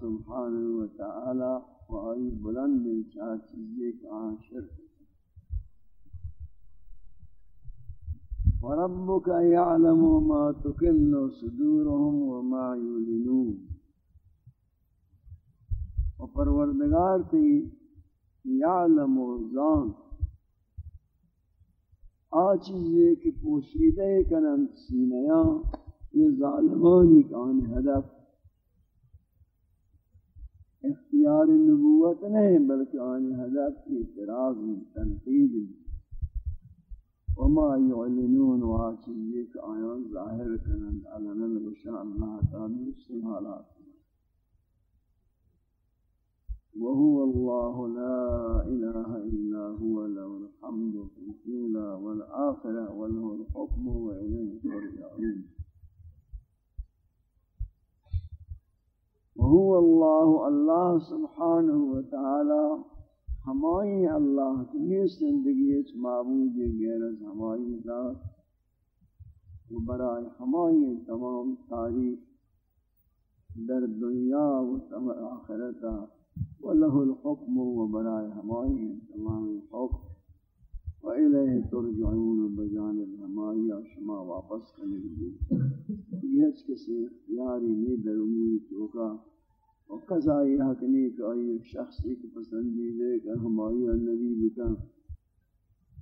سبحانہ وتعالی و آئی بلند چاہ چیزیں وربك يعلم ما تكن صدورهم وما يعلنون۔ وپروردگار تی یعلم و زان آ چیزیں کہ پوشیدہ کنن سینیاں یہ ظالمانی ہدف۔ اختیار نبوت نہیں بلکہ آن ہدف کی اعتراض تنقید. وما يعلنون کہ آیان ظاہر کنن علنا بشاء اللہ تعالی اس حالات. وهو الله لا إله إلا هو له الحمد في الأولى والآخرة وله الحكم وإليه ترجعون. وهو الله الله سبحانه وتعالى ہمائی اللہ کی زندگی اس معبود غیر از ہمائی ذات و برائے ہمائی تمام تاریخ در دنیا و تمام آخرتہ وله الحكم وبراء همائي تمام الحكم وإليه ترجعون بجانب همائي شما واپس کرنے کی یہ کسی اختیاری نہیں در اموری توکا و قضائی حق نہیں کہ آئی ایک شخص ایک پسندیدے کہ ہمائی النبی بکن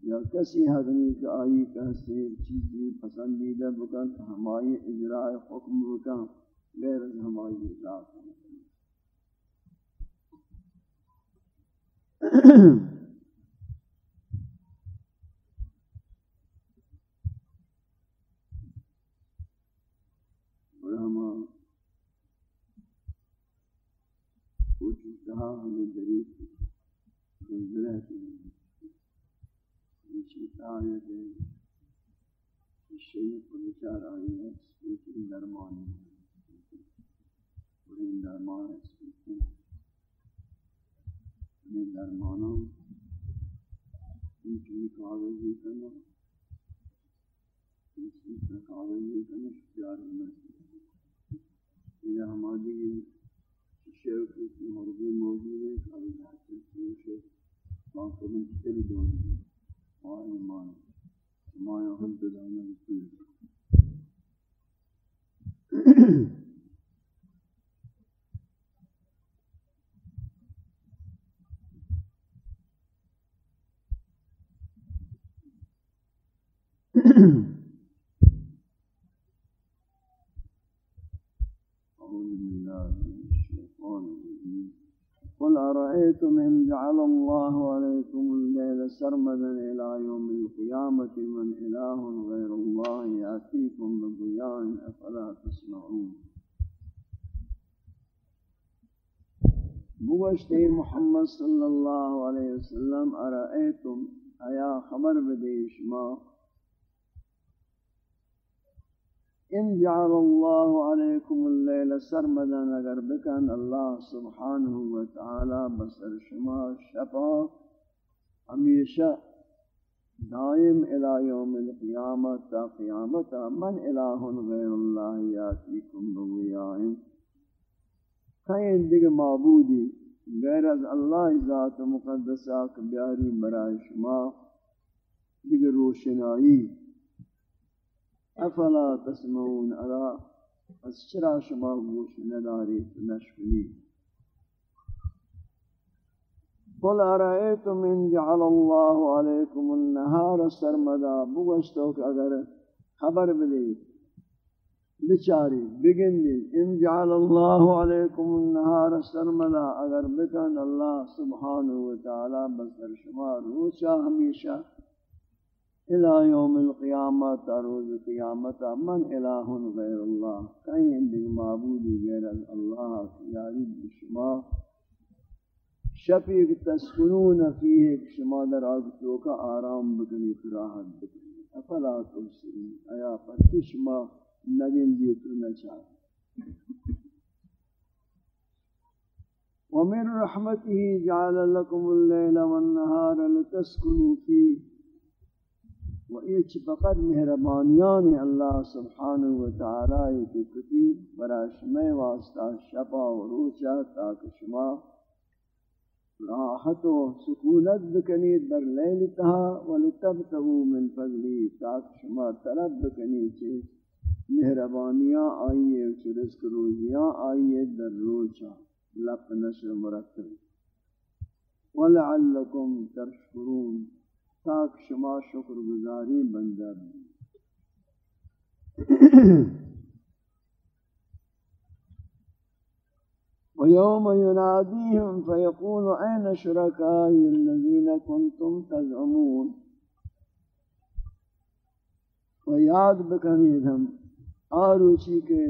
یا کسی حق نہیں کہ آئی کسی چیزی پسندیدہ بکن ہمائی اجراء حکم بکن غیر از ہمائی ذات علماء کچھ کہا ہمیں دریف گزرہ کی نشیط آیت ہے شیخ بچار آئی ہے اس کی درمانی ہے بڑی درمان ہے اس کی اپنے درمانوں ان کی کاغذی کرنا اس کی کاغذی کرنا اختیار ہونا یہ ہماری شیخ کی مرضی موجود ہے کاغذ حاصل کی شیخ باقی تل دون اور ایمان ہمارا حد أعوذ بالله قل أرأيتم إن جعل الله عليكم الليل سرمدا إلى يوم القيامة من إله غير الله يأتيكم بضياء أفلا تسمعون. بوشتے محمد صلی اللہ علیہ وسلم أرأيتم؟ ایا خبر بدیش ما؟ ان جعل اللہ علیکم اللیل سرمدا، اگر بکن اللہ سبحانہ وتعالی بسر شما شفا، ہمیشہ دائم الى یوم القیامت، تا قیامت من الہ غیر اللہ یاتیکم بویائن کہیں دیگر معبودی، غیر از اللہ ذات مقدسہ کبیاری برای شما دیگر روشنائی أفلا تسمعون ألا؟ از چرا شما گوش نداری نشکنی قل ارائیتم ان جعل اللہ علیکم النهار سرمدا بگشتو کہ اگر خبر بدی بچاری بگندی ان جعل اللہ علیکم النهار سرمدا اگر بکن اللہ سبحانہ وتعالی بسر شما روچا ہمیشہ الى يوم القيامة روز قیامت، من الہ غیر اللہ، کہیں دیگر معبود غیر اللہ یاری بشما شفیق تسکنون فیہ، شما در آگتو کا آرام بکنی، فراحت بکنی. افلا تبصرون؟ ایا پر شما نگن دیتو نچاہ. ومن رحمته جعل لكم الليل والنهار لتسكنوا فيه و ایچ فقط مہربانیان اللہ سبحانہ و تعالی کی کتیب برا شمع واسطہ شپا و روچا تاک شما راحت و سکونت بکنید در لیل تہا ولتبتغو من فضلی تاک شما طلب بکنید چھے مہربانیاں آئیے چھ رزق روزیاں آئیے در روچا لپ نشر مرتب. ولعلکم ترشکرون تاک شما شکر گزاری بندر ويوم يناديهم فيقول أين شركائي الذين كنتم تزعمون. وياد بکنیدم آروچی کے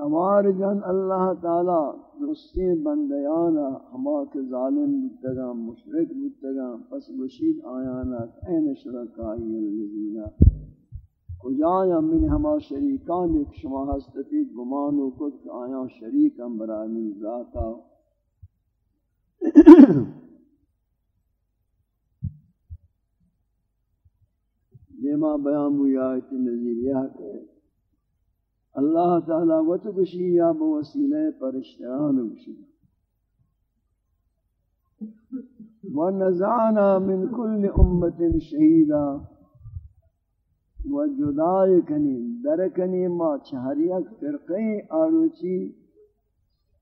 ہمار جن اللہ تعالی درستی بندیانا ہما کے ظالم بودتگا مشرک بودتگا پس بشید آیانا، این شرکائی اللذینا کجایا من ہما شریکان، ایک شما ہستتی گمانو کت آیا شریکم برای من ذاتا۔ یہ ماں بیان ہوئی آیت نظیریہ کہ اللہ تعالی وت بشی یا بوسیلہ پرشتیان بشی۔ ونزعنا من كل امه شهيدا وجدای کنی درکنی ما چهریک فرقه آروچی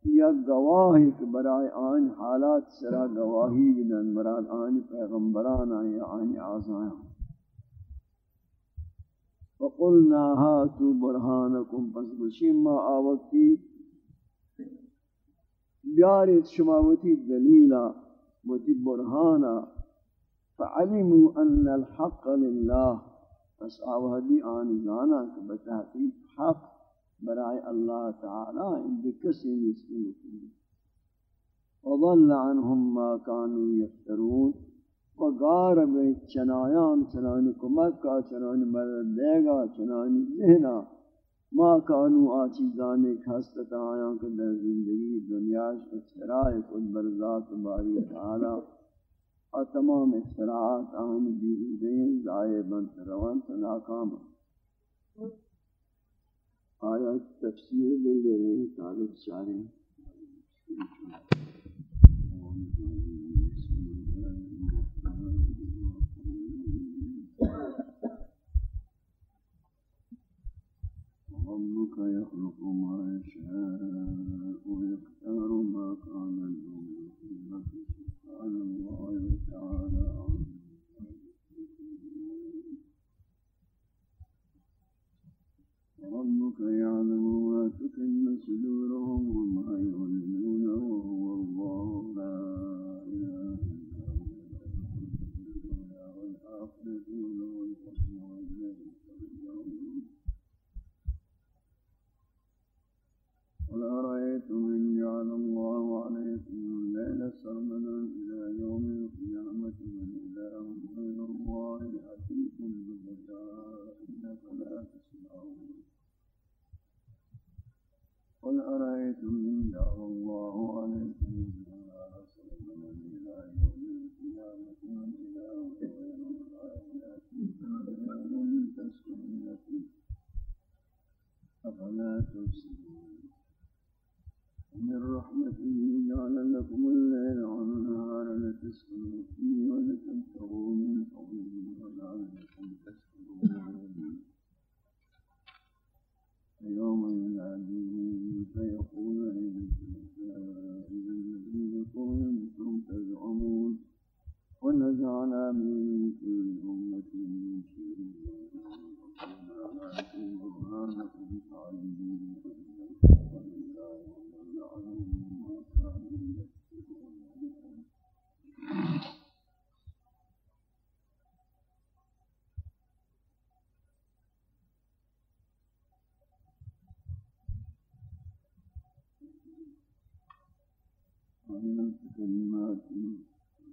یا گواہی کہ برائے آن حالات سرا گواہی بدن مراد آن پیغمبران آئیں آن آزائیں فقلنا هاتوا برهانكم پس بشیم ما آوقتی بیارید شما وتی دلیلا، وتی برهانا فعلموا ان الحق لله۔ پس آوہدی آن جانا کہ بتحقیق حق برائے اللہ تعالی، ان کسی نسبت وضل عنهم ما كانوا يفترون۔ و بے چنایان، چنانی کمک کا، چنانی مدد دے گا، چنانی ذہنا ما کانو آچیزان ایک ہستتا آیاں کہ در زندگی دنیاش اختراع خود برزات باری تعالی۔ اور تمام اختراعات آن بیرو دیں زائے بنت روان ناکام۔ آیات تفسیر لے لے رہے تعلق چاریں ربك Om Namah Shivaya.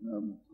ترجمہ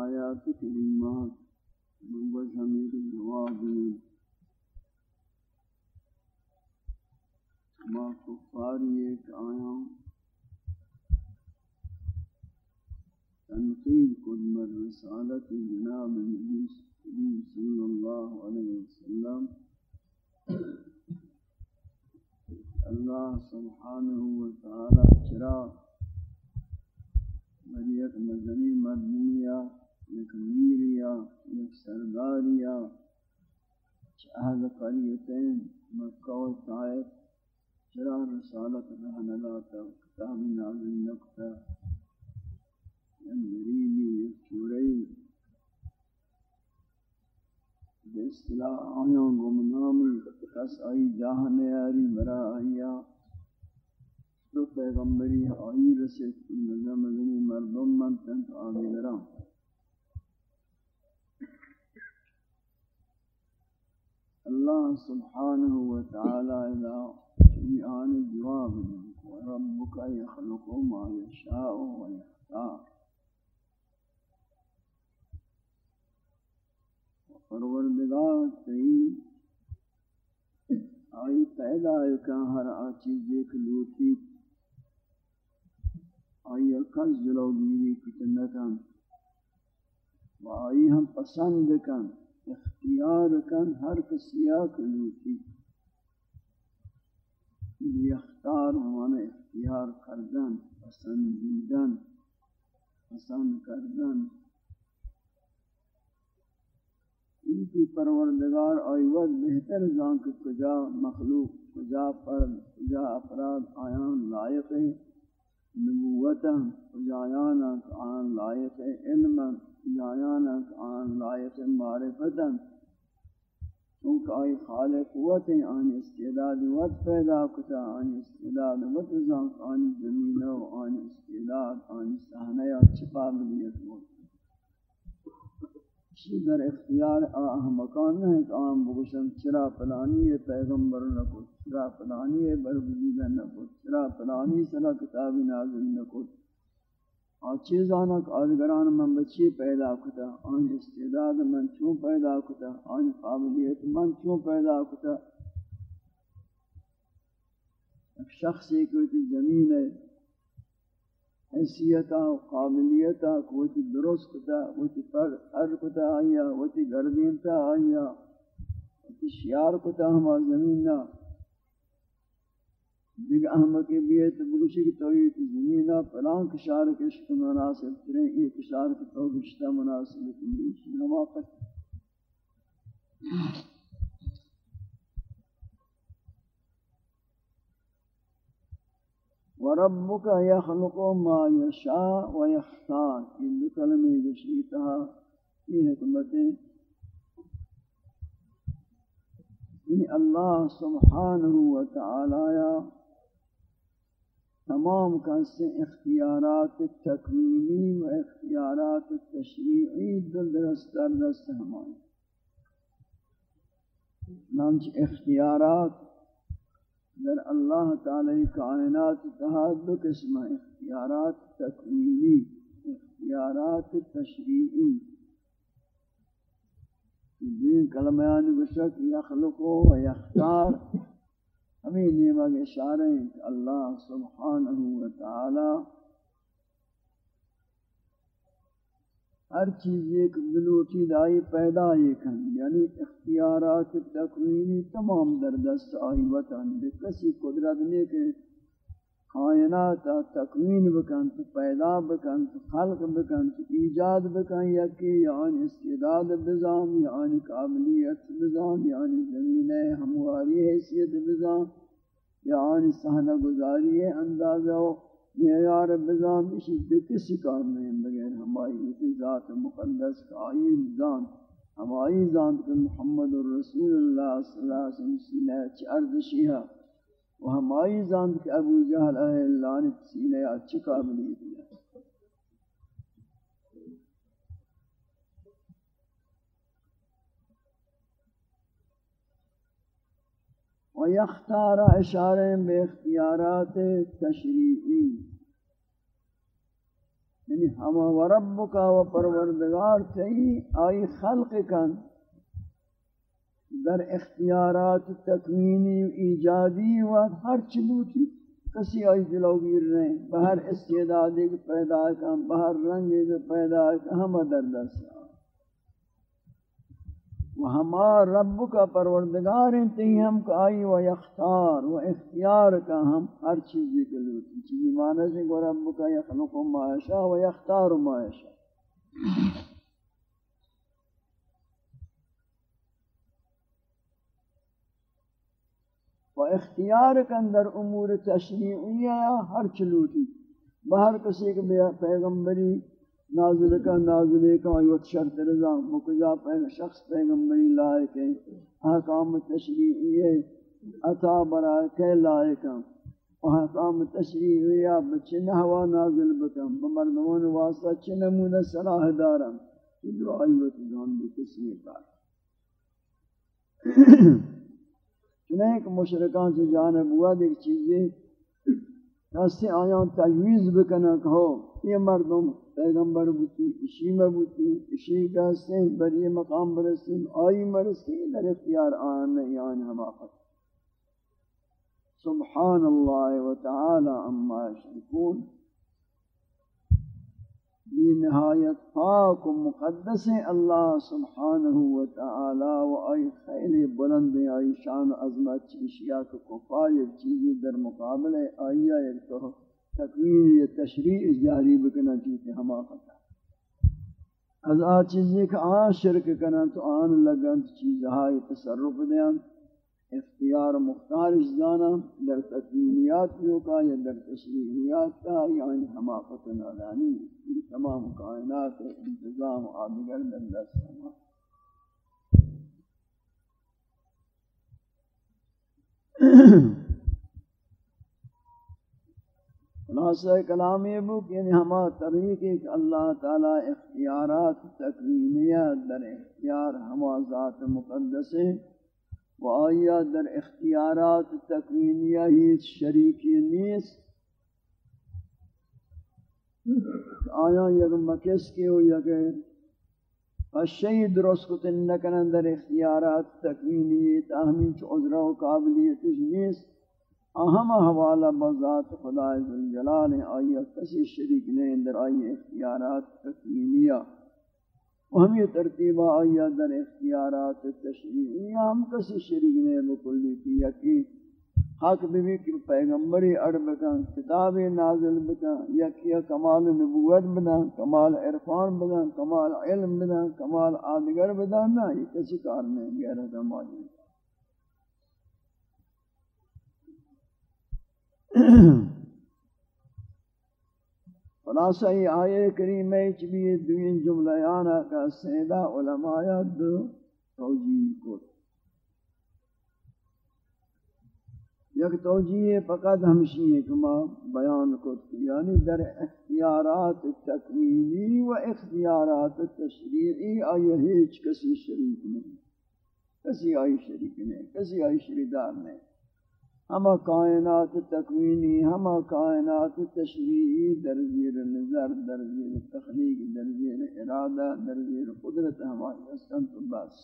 آیات کریمات منبت ہمیں جواب دیں ما کفاری ایک آیاں تنقید کن بر رسالت جناب نبی صلی اللہ علیہ وسلم. اللہ سبحانہ وتعالی چرا یک میریا یک سرداریا اہل قریتین، مکہ و طائف، چرا رسالت رہنگا تا کتاب نازل نکتا یعنی یک چوری۔ باصطلاح آیاں گمنامی، کس آئی جاہ نیاری برا آیا تو پیغمبری آئی رسیت نظام مدنی مردم من تنت آبی الله سبحانه وتعالى إلى جميع جواب وربك يخلق ما يشاء ويختار. پروردگار تئی آئی پیدا کا ہر آچیز ایک لوٹی آئی اکل جلو گیری کتنکن و آئی ہم پسند کن. اختیار کن، ہر کسیا کلوٹی اختار ہمارے اختیار کردن پسندیدن پسند کردن۔ ان کی پروردگار آئیوت بہتر زان کے کجا مخلوق، کجا فرد، کجا افراد آیان لائق نبوتا کجایانا آن لائق علما کجایانا آن لائق معرفتا چونکہ آئی خالق قوت آن استعداد وقت پیدا کتا آن استعداد وقت زان آن زمینہ و آن استعداد، آن سہنہ چپا بلیت موت چی در اختیار آہم مکان نہیں کہ آم بگوشن چرا پلانی ہے پیغمبر نکو چرا پلانی ہے برگزیدہ نکو چرا پلانی سرا کتابی نازل نکو آ چیزانا کہ آدگران من بچی پیدا کتا آن استعداد من چون پیدا کتا آن قابلیت من چون پیدا کتا۔ ایک شخص ایک زمین ہے حیثیتا و قابلیتا کوتی درست کتا کوتی پر ہر کتا آیا کوتی گردینتا آیا۔ کوتی شیار کتا ہما زمیننا دیکھ احمد کے بیت بگوشی کی تویت زمینہ پلان کشار کشک مناسب ترین یہ کشار کی تو گشتہ مناسب ترین نما قد وربك يخلق ما يشاء ويختار ان کلمے گشیتا یہ حکمتیں یعنی اللہ سبحانہ و تعالی تمام کسے اختیارات تکوینی و اختیارات تشریعی دل درست در دست ہمارے نامچ اختیارات در اللہ تعالی کائنات تہا دو قسم اختیارات تکوینی اختیارات تشریعی۔ دین کلمیان یعنی بشک یخلقو و یختار۔ ہمیں نیمہ کے اشارے ہیں کہ اللہ سبحانہ و تعالی ہر چیز ایک بلوٹی دائی پیدا ایک یعنی اختیارات تکوینی تمام در دست آئی وطن بے کسی قدرت نہیں کہ کائنات تکوین بکن، تو پیدا بکن، تو خلق بکن، تو ایجاد بکن، یکی یعنی استعداد بزام یعنی قابلیت بزام یعنی زمین ہمواری حیثیت بزام یعنی سہنہ گزاری اندازہ معیار بزام اسی دے کسی کار نہیں، بغیر ہماری اسی ذات مقدس کا آئی زان ہماری ذات کہ محمد الرسول اللہ صلی اللہ علیہ وسلم سینہ چرد شیعہ و ہماری ذات کہ ابو جہل اے لعنت سینہ اچھی قابلی دیا و یختار اشارے بے اختیارات تشریعی۔ یعنی ہما و رب کا و پروردگار چاہیے آئی خلق کن در اختیارات تکوینی ایجادی و ہر چلوٹی کسی آئی جلوگیر رہے بہر استعدادی پیدا کن بہر رنگی پیدا کن ہم در دست و ہما رب کا پروردگار انتہی ہم کا آئی و یختار و اختیار کا ہم ہر چیزی کے لوٹی چیزی معنی سے رب کا یخلق ما یشاء و یختار ما یشاء اختیار کا اندر امور تشریعیہ ہر چلوٹی۔ بہر کسی کے پیغمبری نازل کا نازل کا ایوت شرط رضا مکجا پہن شخص پیغمبری لائق ہے، احکام تشریعی عطا برائے کہ لائق ہے احکام تشریعی بچن ہوا نازل بکم بمردمان واسطہ چنمون صلاح دارم یہ دو ایوت جان بھی کسی کار چنہیں کہ مشرکان سے جانب ہوا دیکھ چیزیں راستے آیاں تجویز بکنا کہو یہ مردم پیغمبر بوتی اشی میں بوتی اشی کہستے ہیں بر یہ مقام برستے آئی مرستے در اختیار آن نہیں، آن حماقت سبحان اللہ و تعالی اما شرکون یہ نہایت پاک و مقدس اللہ سبحانہ و تعالی و آئی خیل بلند ہے آئی شان عظمت، چیشیات و کفار یک چیزی در مقابل ہے آئی ایک تو تکوین یا تشریع جاری بکنا چیتے ہما خطا از آ چیزی کہ آن شرک کنا تو آن لگن چیزہائی تصرف دیاں اختیار مختار اجزانا در تکوینیات جو کا یا در تشریعیات کا یعنی حماقت نادانی تمام کائنات انتظام آدگر در دست ہما. خلاصہ کلام یہ بک یعنی ہما طریق ایک اللہ تعالی اختیارات تکوینیہ در اختیار ہما ذات مقدس ہے و آیا در اختیارات تکوینیہ ہیچ شریکی نیست؟ آیا یک مکس کے ہو یا کہ درست کتن نکنن در اختیارات تکوینی تاہمین چو عذرہ و قابلیت نیست؟ اہم حوالہ بذات خدا ذوالجلال آئی کسی شریک نہیں در آئی اختیارات تکوینیہ؟ و ہم یہ ترتیبہ آئی در اختیارات تشریعیہ ہم کسی شریک نہیں بکلی کیا کہ حق بھی کہ پیغمبری اڑ بکن، کتاب نازل بکن، یا کیا کمال نبوت بدن کمال عرفان بدن کمال علم بدن کمال آدگر بدن نہ، یہ کسی کار میں نہیں غیرت ہماری۔ خلاصہ یہ آیے کریمہ چبی دوین جملہ آنا کا سیدہ علماء دو توجیہ کو۔ یک توجیہ فقط ہمشی ہے کما بیان کو یعنی در اختیارات تکوینی و اختیارات تشریعی آئیے ہیچ کسی شریک نہیں، کسی آئی شریک نہیں، کسی آئی شریدار نہیں۔ ہما کائنات تکوینی ہما کائنات تشریعی در زیر نظر در زیر تخلیق در زیر ارادہ در زیر قدرت ہماری استن تو بس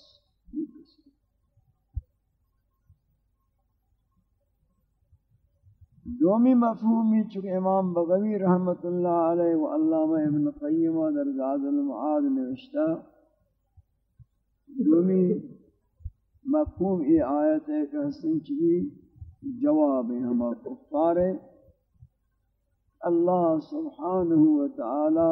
دومی مفہومی چکہ امام بغوی رحمت اللہ علیہ و علامہ ابن قیمہ در زاد المعاد نوشتہ، دومی مفہوم یہ آیت ہے کہ حسن چکی جواب ہما کفار اللہ سبحانہ وتعالی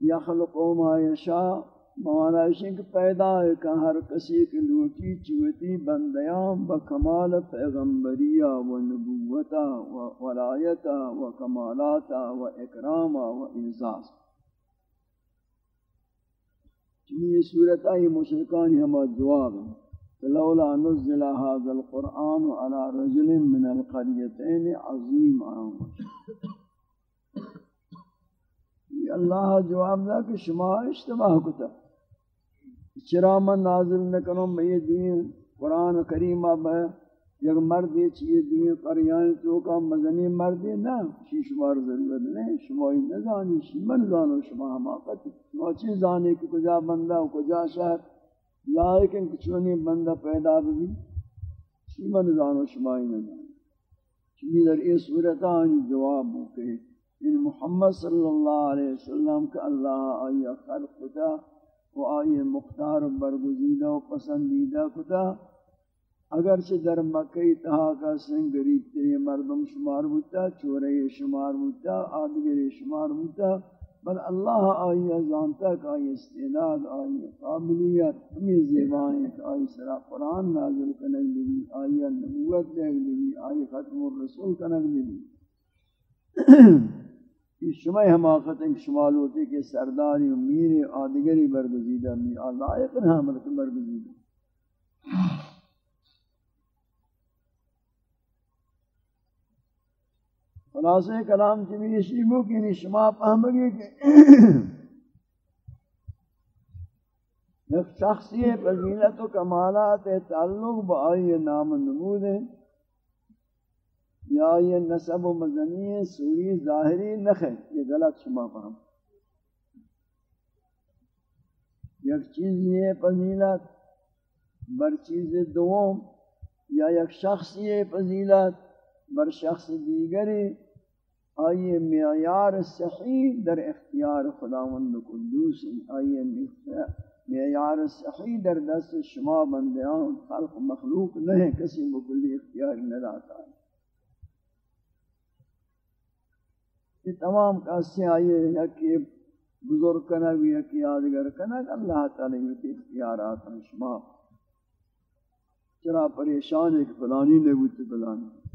یخلق ما یشاء مولا شنک پیدا ہے کہ ہر کسی کی لوٹی چوتی بندیاں بکمال پیغمبریہ و نبوتا و ولایتا و کمالاتا و اکراما و انزاز چمی یہ صورت آئی مشرکانی ہما جواب ہیں۔ لولا نزل هذا القرآن على رجل من القريتين عظيم اللہ جواب دا کہ شما اشتباہ کتا. چرا من نازل نکنم بھئی دنیا قرآن کریم اب ہے. یک مرد یہ چیئے دنیا قریان یعنی تو کا مزنی مرد ہے نا شی شمار ضرورت نہیں شما ہی نزانی شی من زانو شما حماقت شما چیز زانے کہ کجا بندہ و کجا شہر؟ لیکن کچھونی بندہ پیدا بھی شیمن دانو شمائی نظام چمی در اس صورتان جواب ہوتے ان یعنی محمد صلی اللہ علیہ وسلم کا اللہ آئی خلق کتا و آئی مختار برگزیدہ و پسندیدہ کتا۔ اگرچہ در مکہ تہا کا سنگ گریب تری مردم شمار بوتا، چورے شمار بوتا، آدگر شمار بوتا بل اللہ آئی ازانتا کہ آئی استعداد آئی قابلیت، ہمیں زیبائیں کہ آئی سرا قرآن نازل کنک بھی آئی نبوت دیکھ بھی آئی ختم الرسول کنک بھی یہ شمع حماقت ہیں، شمال ہوتے کہ سرداری و میر آدگری برگزیدہ می اللہ آئے کر برگزیدہ۔ خلاصہ کلام کی بھی یشیبو کی نشما پہمگی کہ ایک شخصی فضیلت و کمالات تعلق با آئی نام نمود ہے یا یہ نسب و مزنی سوری ظاہری نخے یہ غلط شما پہم یک چیز یہ فضیلت، بر چیز دوم، یا یک شخص یہ فضیلت، بر شخص دیگری۔ آئیے معیار صحیح در اختیار خداوند قدوس آئیے معیار صحیح در دست شما بندیان، خلق مخلوق نہیں کسی مکلی اختیار نہ لاتا ہے۔ یہ تمام کاسی آئیے یکی بزرگ کنگ یکی آدگر کنگ، اللہ تعالی یہ اختیارات ہیں شما۔ چرا پریشان ایک فلانی نے بوتے فلانی۔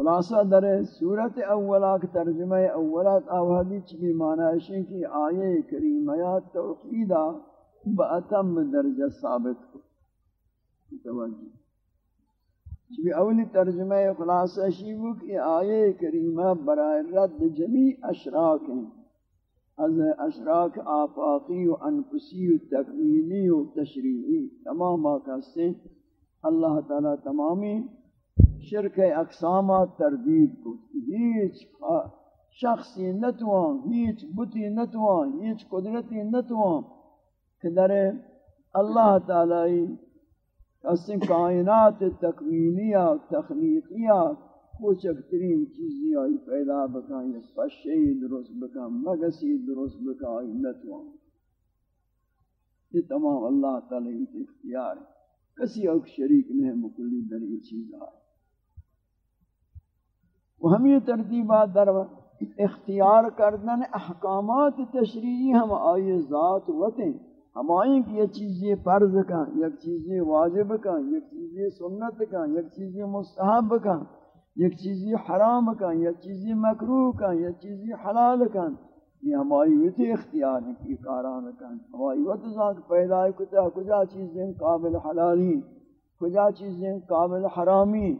خلاصہ در صورت اولا کے ترجمہ اولات آوہدی چلی معنی ہے کہ آیے کریمیات توقیدہ بأتم درجہ ثابت کو توجہ چلی اولی ترجمہ خلاصہ شیبو کہ آیے کریمہ برائے رد جمیع اشراک ہیں۔ از اشراک آفاقی و انفسی و تکوینی و تشریعی تمام آکا سے اللہ تعالی تمامی شرک اقسامات تردید کو هیچ شخصی نتوان هیچ بتی نتوان هیچ قدرتی نتوان کہ در اللہ تعالی اصل کائنات تکوینیہ، تخلیقیہ کچھ اکترین چیزی آئی پیدا بکن یا پشی درست بکن مگسی درست بکن آئی نتوان۔ یہ تمام اللہ تعالی اختیار ہے۔ کسی اوک شریک نہیں مکلی در یہ چیز آئی و ہم یہ ترتیبات در اختیار کردن احکامات تشریعی ہم آئی ذات وطیں ہم آئیں کہ یہ چیزیں فرض کا یک چیزیں واجب کا یک چیزیں سنت کا یک چیزیں مستحب کا یک چیزیں حرام کا یک چیزیں مکروح کا یک چیزیں حلال کا یہ ہماری وطی اختیار ہے کہ کاران کا ہماری وط ذات پیدا کتا، کجا چیزیں قابل حلالی، کجا چیزیں قابل حرامی۔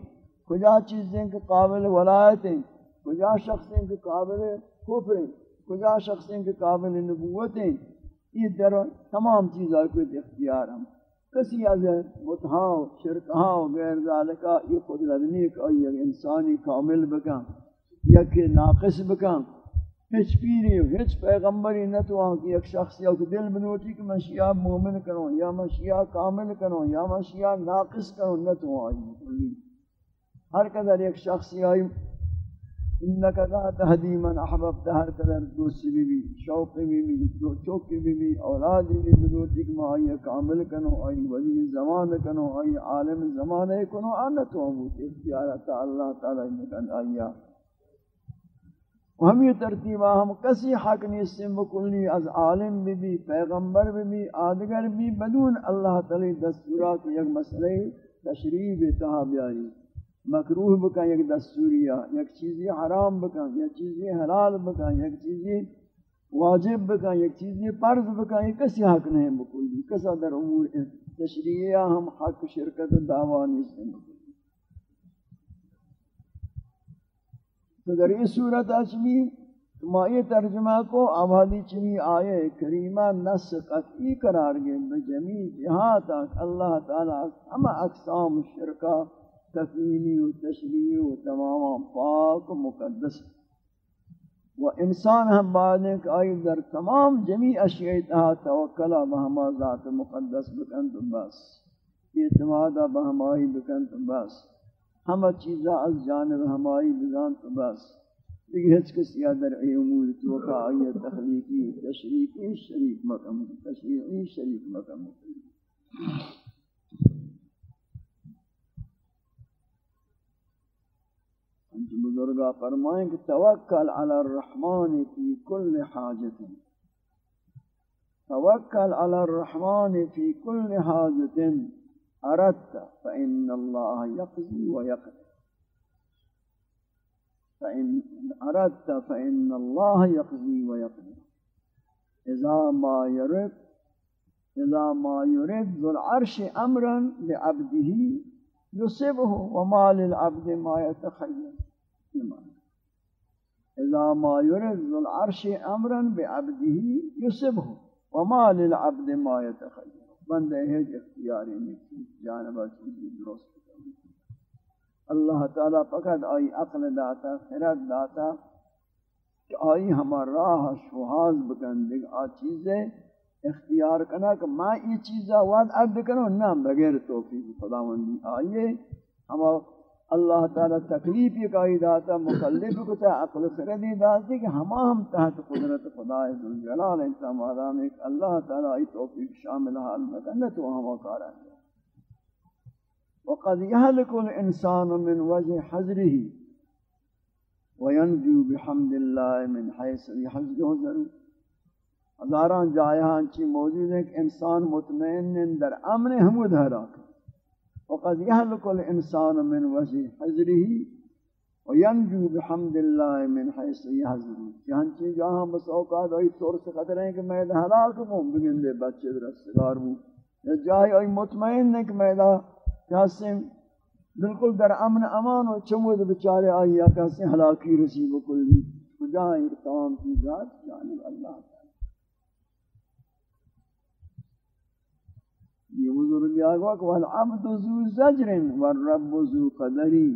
کجا چیزیں کے قابل ولایت ہیں، کجا شخصیں کے قابل کفر ہیں، کجا شخصیں کے قابل نبوت ہیں۔ یہ در تمام چیزیں کو اختیار ہم۔ کسی از متہاو شرکہاو غیر ذالکا یہ قدرت نہیں کہ یک انسانی کامل بکن، یک ناقص بکن۔ ہچ پیری ہچ پیغمبری نہ تو آن کی ایک شخص یا دل بنوٹی کہ میں شیعہ مومن کروں یا میں شیعہ کامل کروں یا میں شیعہ ناقص کروں نہ تو آئی۔ ہر قدر ایک شخص آئی انکا لا تہدی من احببت ہر قدر دوسری بھی بھی شوق بھی بھی چوکی بھی بھی اولاد بھی بلوٹی کہ میں آئی کامل کنو، آئی ولی زمان کنو، آئی عالم زمان کنو آنا تو اختیارتا اللہ تعالی انکا آئی ہم یہ ترتیبہ، ہم کسی حق نہیں سے مکلی از عالم بھی بھی، پیغمبر بھی بھی، آدگر بھی، بدون اللہ تعالی دستورات، یک مسئلہ تشریح بتہا بیاری مکروہ بکن، یک دستوریہ، یک چیزی حرام بکن، یک چیزی حلال بکن، یک چیزی واجب بکن، یک چیزی فرض بکن یہ کسی حق نہیں بکلی کسا در امور تشریعیہ ہم حق شرکت دعوانی سے بکلی تو در یہ صورت اچمی ما یہ ترجمہ کو آبادی چنی آئے کریمہ نس قطعی قرار گئے، بجمی جہاں تک اللہ تعالیٰ ہم اقسام شرکہ تکوینی و تشریعی و تمام پاک و مقدس۔ و انسان ہم بعد ایک آئی در تمام جمیع اشیاء تہا توکلہ بہما ذات مقدس بکن تو بس۔ اعتمادہ بہمائی بکن تو بس۔ ہم چیزا از جانب ہمائی بزان تو بس۔ لیکن ہچ کسی در ای امور توقع آئی تخلیقی تشریعی شریک مکم تشریعی شریک مکم بزرگا فرمائیں کہ توکل علی الرحمن فی کل حاجت. توکل علی الرحمن فی کل حاجت. أردت فإن الله يقضي ويقضي. فإن أردت فإن الله يقضي ويقضي. إذا ما يرد إذا ما يرد ذو العرش أمرا لعبده يصبه وما للعبد ما يتخيل اذا ما يرد ذو العرش امرا بعبده يصبه وما للعبد ما يتخيل بندے ہے اختیاری نہیں جانب چیزی درست اللہ تعالی فقط آئی عقل داتا، خرد داتا، کہ آئی ہمار راہ شوہاز بکن، دیکھ، آ چیزیں اختیار کنا کہ میں یہ چیزا وعد عبد کروں، نہ بغیر توفیق خداوندی آئیے۔ ہم اللہ تعالی تکلیف یہ کہی داتا، مکلف کو تا عقل خردی داتی کہ ہم ہم تحت قدرت خدا ذوالجلال انتا مادام ایک اللہ تعالی ای توفیق شامل حال مکن تو ہم کارا ہے وقد يهلك الانسان من وجه حذره وينجو بحمد الله من حيث يحذره ضرور ہزاران جایہاں چی موجود ہے کہ انسان مطمئن در امن حمود حراک وقد يهلك الانسان من وجه حذره وينجو بحمد الله من حيث يحذر جہاں چیز جہاں بس اوقات ای طور سے خطر ہے کہ میں حلال کو بگن دے بچے رستگار ہوں۔ یا جائے ای مطمئن ہے کہ میں کیسے بالکل در امن امان و چمود بچارے آئی یا کیسے ہلاکی رسی بکل جائے تمام چیزات جانب اللہ۔ یہ بزرگ آگوا کہ والعبد ذو زجر والرب ذو قدری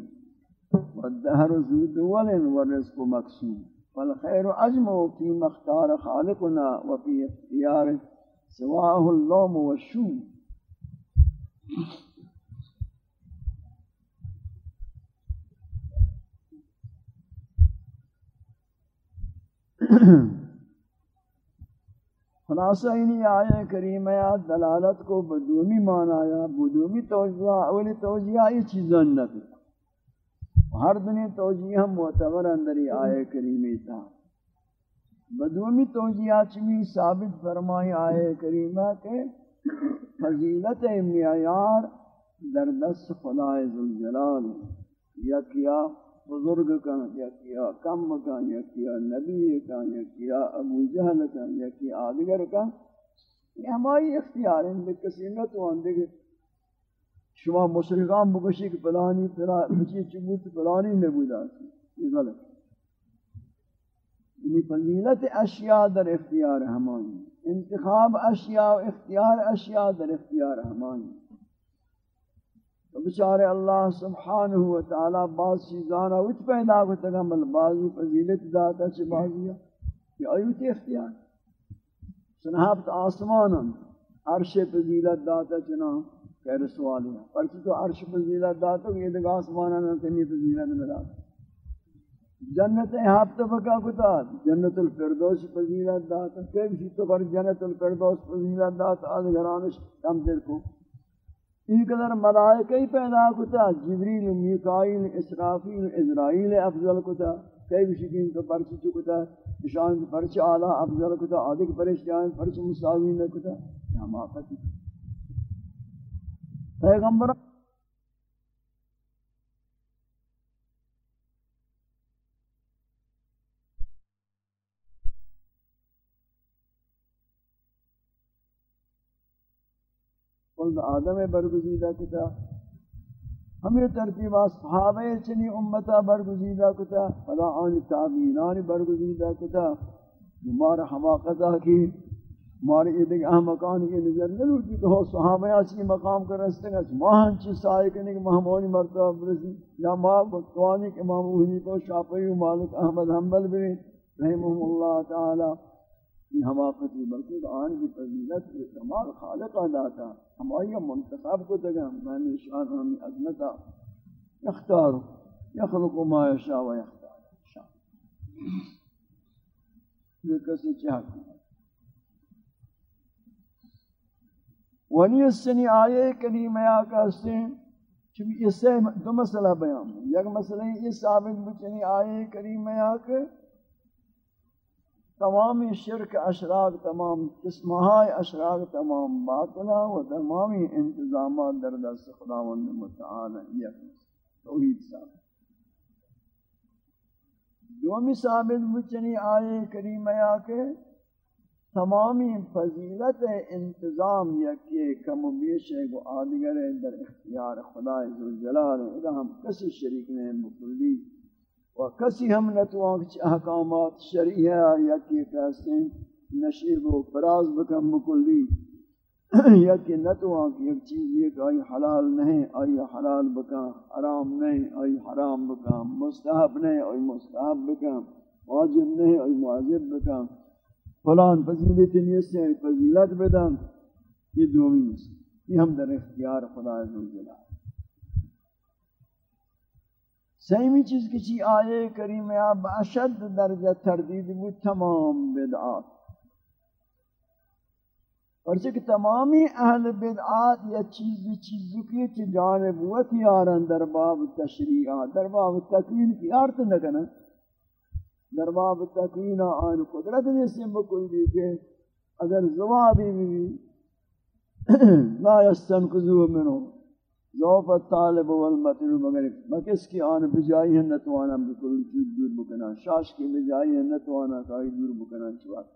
والدهر ذو دول والرزق مقسوم والخير أجمع فيما اختار خالقنا وفي اختيار سواه اللوم والشوم. خلاصہ انہی آیہ کریمہ دلالت کو بدومی معنایا بدومی توجیہ، اولی توجیہ یہ چیزیں نبی۔ ہر دنیا توجیہ ہم معتبر اندری آیہ کریمی تھا۔ بدومی توجیہ چمی ثابت فرمائی آیہ کریمہ کے فضیلت معیار در دست خدای ذوالجلال یا کیا بزرگ کا یا کیا کم کا یا کیا نبی کا یا کیا ابو جہل کا یا کیا آدگر کا یہ ہماری اختیار ہیں کسی نہ تو آن دیکھے شما مشرقان بکشی کہ پلانی پلانی چبوت پلانی نبودا یہ غلط. یعنی فضیلت اشیاء در اختیار ہمانی انتخاب اشیاء و اختیار اشیاء در اختیار ہمانی بچارے اللہ سبحانہ و تعالی بعض چیزانا وچ پیدا گا بل بعضی فضیلت داتا چھ بعضی یہ ایوتی اختیار۔ سنحابت آسمانا عرش فضیلت داتا چنا خیر سوالی ہے۔ پرچہ تو عرش فضیلت داتا یہ دگا آسمانا نتنی فضیلت داتا جنت ہفت بکا کتا جنت الفردوس فضیلت داتا کیسی تو کر جنت الفردوس فضیلت داتا آدھ گرانش کم دل کو این قدر ملائکہ ہی پیدا کتا، جبریل میکائیل، اسرافیل، ازرائیل افضل کتا، کئی بشکین تو پرچ چکتا شان پرچ آلہ افضل کتا، آدھک پرشتیان پرچ مساوی کتا، یا مافتی. پیغمبر خلد آدم برگزیدہ کتا۔ ہمیں ترتیبہ صحابہ چنی امتا برگزیدہ کتا فلا آن تابینان برگزیدہ کتا۔ ہمارا حماقتہ کی ہمارے ادھگ اہم مکان کی نظر نلو کی تو صحابہ اچھی مقام کر رستے گا ماہن چی سائے کرنے کہ مہمونی مرتبہ برسی۔ یا ماہ بکتوانی کہ امام اوہنی تو شاپی و مالک احمد حنبل بھی رحمہ اللہ تعالی۔ یہ حماقتی بلکہ آن کی فضیلت یہ کمال خالق داتا ہماری منتخب کو دگا میں نے شان ہمیں عظمتا یختار، یخلق ما یشاء و یختار۔ شاء یہ کسی چاہتا ونی السنی آئے کریمہ آقا سے، چونکہ اس سے دو مسئلہ بیان ہے یک مسئلہ یہ ثابت بچنی آئے کریمہ آقا تمامی شرک اشراق، تمام قسمہائے اشراق، تمام باطلہ و تمامی انتظامات در دست خداوند متعال یک توحید ثابت۔ دومی ثابت بچنی آئے کریم یا کہ تمامی فضیلت انتظام یکی کم و بیش ہے کو آدگر در اختیار خدا عزوجلال ہے اذا ہم کسی شریک نے مکلی و کسی ہم نتوان کچھ احکامات شریعہ یا کی کہتے نشیب و فراز بکم مکلی یا کہ نتوان کہ ایک چیز یہ کہ آئی حلال نہیں، آئی حلال بکم حرام نہیں، آئی حرام بکم مستحب نہیں، آئی مستحب بکم واجب نہیں، آئی واجب بکم۔ فلان فضیلت نیست ہے فضیلت بدم، یہ دومی یہ ہم در اختیار خدا عزوجلال سیمی چیز کچی آئے کریم یا باشد درجہ تردید بود، تمام بدعات. پرچہ کہ تمامی اہل بدعات یا چیزی چیزی کی چی جانب وقتی آرن در باب تشریعات، در باب تکوین کی آرت نکنا در باب تکوین آن قدرت نیسی بکل دی کہ اگر زوابی بھی لا یستنقذو منو. ذوف الطالب والمطلوب، مگر مکس کی آن بجائی ہے نتوانا بکل چیز دور بکنا شاش کی بجائی ہے نتوانا کائی دور بکنا چوات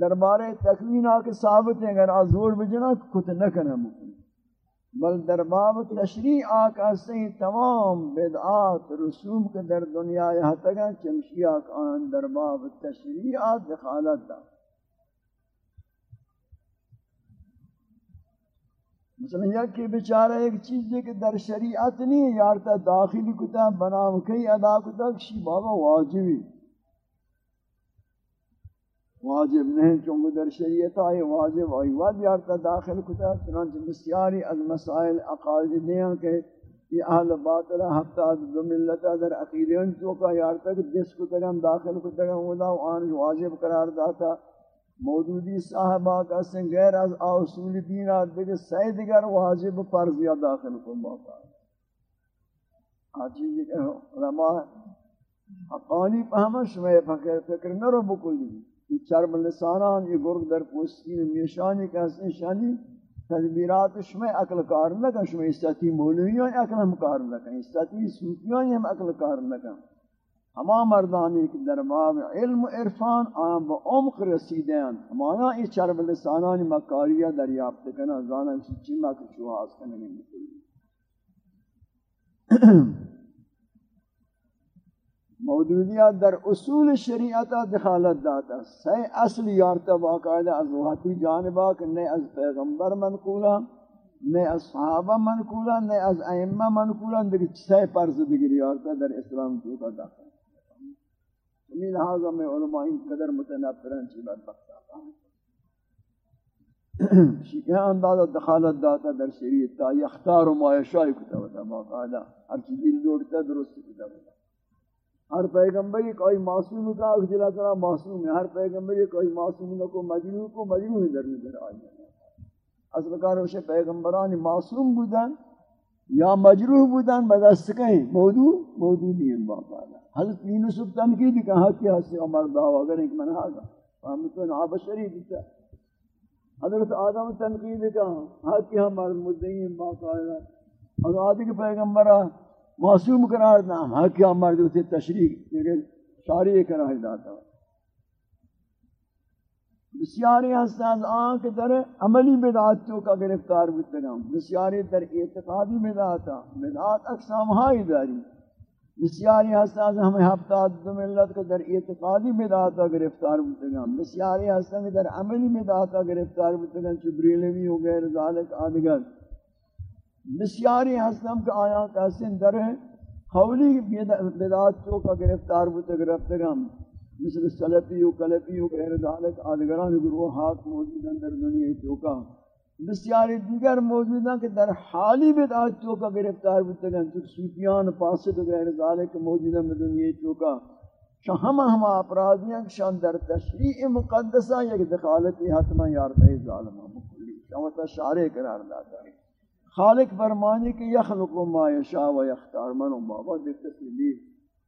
دربار تکوین آکے ثابت ہے اگر آزور بجنا، کت نکنا مکن بل درباب تشریع آکا سے تمام بدعات رسوم کے در دنیا یہاں تگا چمشی آکان درباب تشریعات دخالت دا۔ مثلا یا کہ بیچارہ ایک چیز ہے کہ در شریعت نہیں یارتا داخلی کتا، بنام کئی، ادا کتا، کشی بابا واجبی واجب نہیں، چونکہ در شریعت آئی واجب آئی واجب یارتا داخل کتا، چنانچہ بسیاری از مسائل اقاید دیاں کہ یہ اہل باطلہ ہفتہ دو ملتہ در عقیدین تو کا یارتا کہ جس کو تگم داخل کتا گم ودا آن واجب قرار داتا۔ موجودی صاحبہ کا سن غیر از اصول دین دیگر سی دیگر واجب فرض یا داخل کو موقع آجی کہ علماء حقانی پہمش میں فکر فکر نہ رو بکلی. یہ چرم لسانان یہ گرگ در پوستین میشانی کہتے ہیں شانی تدبیرات شمع عقل کار نہ کن شمع استاتی مولویوں عقل ہم کار نہ کن استاتی صوفیوں ہم عقل کار نہ کن ہما مردانی کی درباب علم و عرفان آن با عمق رسیدین ہمانا ای چرب لسانانی مکاریہ دریافت کنا زانا اسی چیمہ کی شواز کنگی مکلی مودودیات در اصول شریعت دخالت داتا. سی اصل یارتا باقاعدہ از وحاتی جانبا کہ نئے از پیغمبر منقولا نئے از صحابہ منقولا نئے از ائمہ منقولا دیکھ سی پرز دیگر یارتا در اسلام کی کا داتا. لہذا میں علماء قدر متنافران چی بات بختا یہاں اندازہ دخالت داتا در شریعت تا یختار ما یشائی کتا بتا باقاعدہ ہر چیزی لوٹتا درست کتا بتا ہر پیغمبر کوئی معصوم کا اجلا کرا معصوم ہے۔ ہر پیغمبر کوئی معصوم نہ کو مجنون کو مجنون در نظر آئی اصل کار اسے پیغمبران معصوم بودن یا مجروح بودن، بدست کہیں؟ موضوع موضوع نہیں باقا حضرت یونس تنقید کہا کہ ہستی عمر دعوا اگر ایک منہا گا ہم تو نابشری دیتا حضرت آدم تنقید کہا ہاں کہ ہم مرد مدعین باقا اور آدھے کے پیغمبران معصوم قرار نام ہاں کیا مرد اسے تشریح یعنی لیکن شاری قرار داتا۔ بسیاری ہستان آنکھ در عملی بدعاتوں کا گرفتار بتگام بسیاری در اعتقادی بدعاتا بدعات اقسام ہائی داری بسیاری ہستان ہمیں ہفتہ دو ملت کا در اعتقادی بدعاتا گرفتار بتگام بسیاری ہستان در عملی بدعاتا گرفتار بتگام چبریلوی و غیر ذالک آدگر. بسیاری ہستم کہ آیا کسن در قولی بدعات تو کا گرفتار بوتے گرفتگم مثل سلفی و کلفی و غیر ذالک آدگران گروہات موجود ہیں در دنیا تو کا بسیاری دیگر موجود ہیں کہ در حالی بدعات تو کا گرفتار بوتے گم چک سوفیان فاسد و غیر ذالک موجود ہیں دنیا تو کا شہم ہم اپرادیاں شان در تشریع مقدسہ یک دخالتی حتما یارتے ظالمہ مکلی شاوتا شارع قرار داتا ہے خالق فرمانی کہ یخلق ما یشاء و یختار، من و بابا دیکھتے تسلیلی